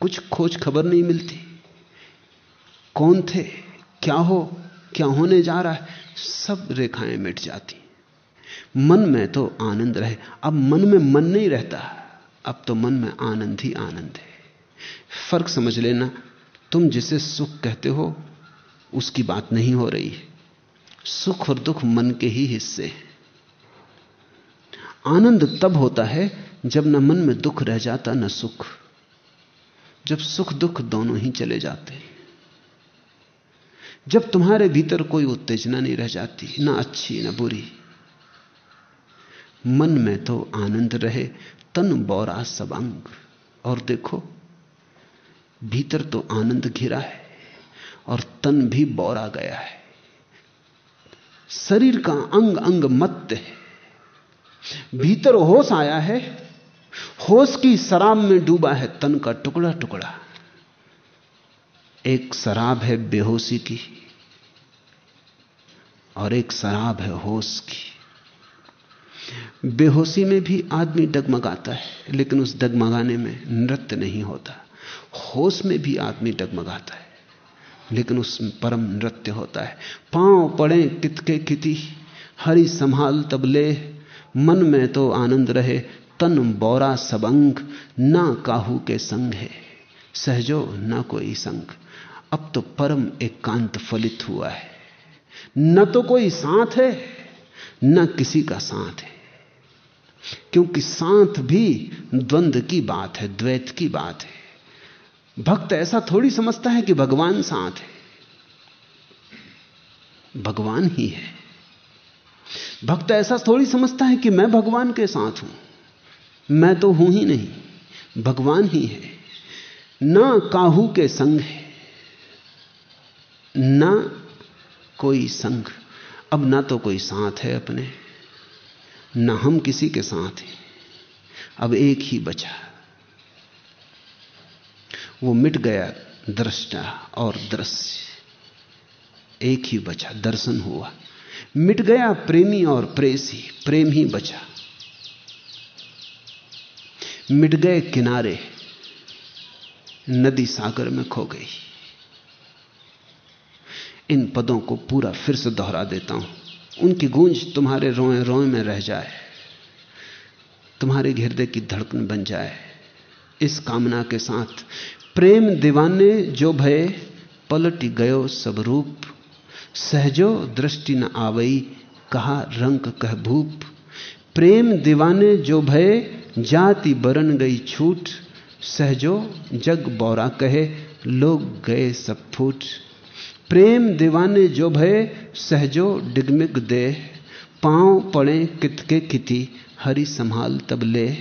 कुछ खोज खबर नहीं मिलती। कौन थे? क्या हो, क्या होने जा रहा है? सब रेखाएँ मिट जाती। मन में तो आनंद रहे। अब मन में मन नहीं रहता। अब तो मन में आनंद ही आनंद है। फ़र्क समझ लेना, तुम जिसे सुख कहते हो, उसकी बात नहीं हो रही है। सुख और दुख मन के ही हिस्से हैं। आनंद तब होता है जब न मन में दुख रह जाता, न सुख। जब सुख दुख दोनों ही चले जाते हैं। जब तुम्हारे भीतर कोई उत्तेजना नहीं रह जाती, ना अच्छी, ना बुरी, मन में तो आनंद रहे, तन बौरा सब अंग। और देखो, भीतर तो आनंद घिरा है, और तन भी बौरा गया है। शरीर का अंग अंग मत है। भीतर होश आया है, होश की शराब में डूबा है तन का टुकड़ा टुकड़ा। एक शराब है बेहोशी की और एक शराब है होश की। बेहोशी में भी आदमी डगमगाता है, लेकिन उस डगमगाने में नृत्य नहीं होता। होश में भी आदमी डगमगाता है, लेकिन उसमें परम नृत्य होता है। पाँव पड़े कितके किति हरि संभाल तबले मन में तो आनंद रहे, तन बौरा सबंग। ना काहू के संग है, सहजो ना कोई संग। अब तो परम एकांत एक फलित हुआ है। न तो कोई साथ है, न किसी का साथ है। क्योंकि साथ भी द्वंद की बात है, द्वैत की बात है। भक्त ऐसा थोड़ी समझता है कि भगवान साथ है। भगवान ही है। भक्त ऐसा थोड़ी समझता है कि मैं भगवान के साथ हूँ। मैं तो हूँ ही नहीं, भगवान ही है। ना काहू के संग है। ना कोई संग अब ना तो कोई साथ है अपने, ना हम किसी के साथ हैं, अब एक ही बचा। वो मिट गया दृष्टा और दृश्य, एक ही बचा, दर्शन हुआ। मिट गया प्रेमी और प्रेसी, प्रेम ही बचा। मिट गए किनारे, नदी सागर में खो गई। इन पदों को पूरा फिर से दोहरा देता हूँ। उनकी गूंज तुम्हारे रोए रोए में रह जाए। तुम्हारे हृदय की धड़कन बन जाए। इस कामना के साथ प्रेम दीवाने जो भय, पलट गयो सब रूप। सहजो दृष्टि न आवई, कहा रंग कह भूप। प्रेम दीवाने जो भय, जाति बरन गई छूट। सहजो जग बौरा कहे, लोग गए सब फूट। प्रेम दीवाने जो भय, सहजो डिगमिग दे पाँव पड़े कितके किति, हरि संभाल तब ले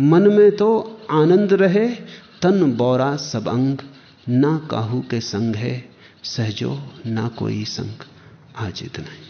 मन में तो आनंद रहे, तन बौरा सब अंग। ना काहू के संग है, सहजो ना कोई संग। आज इतना ही।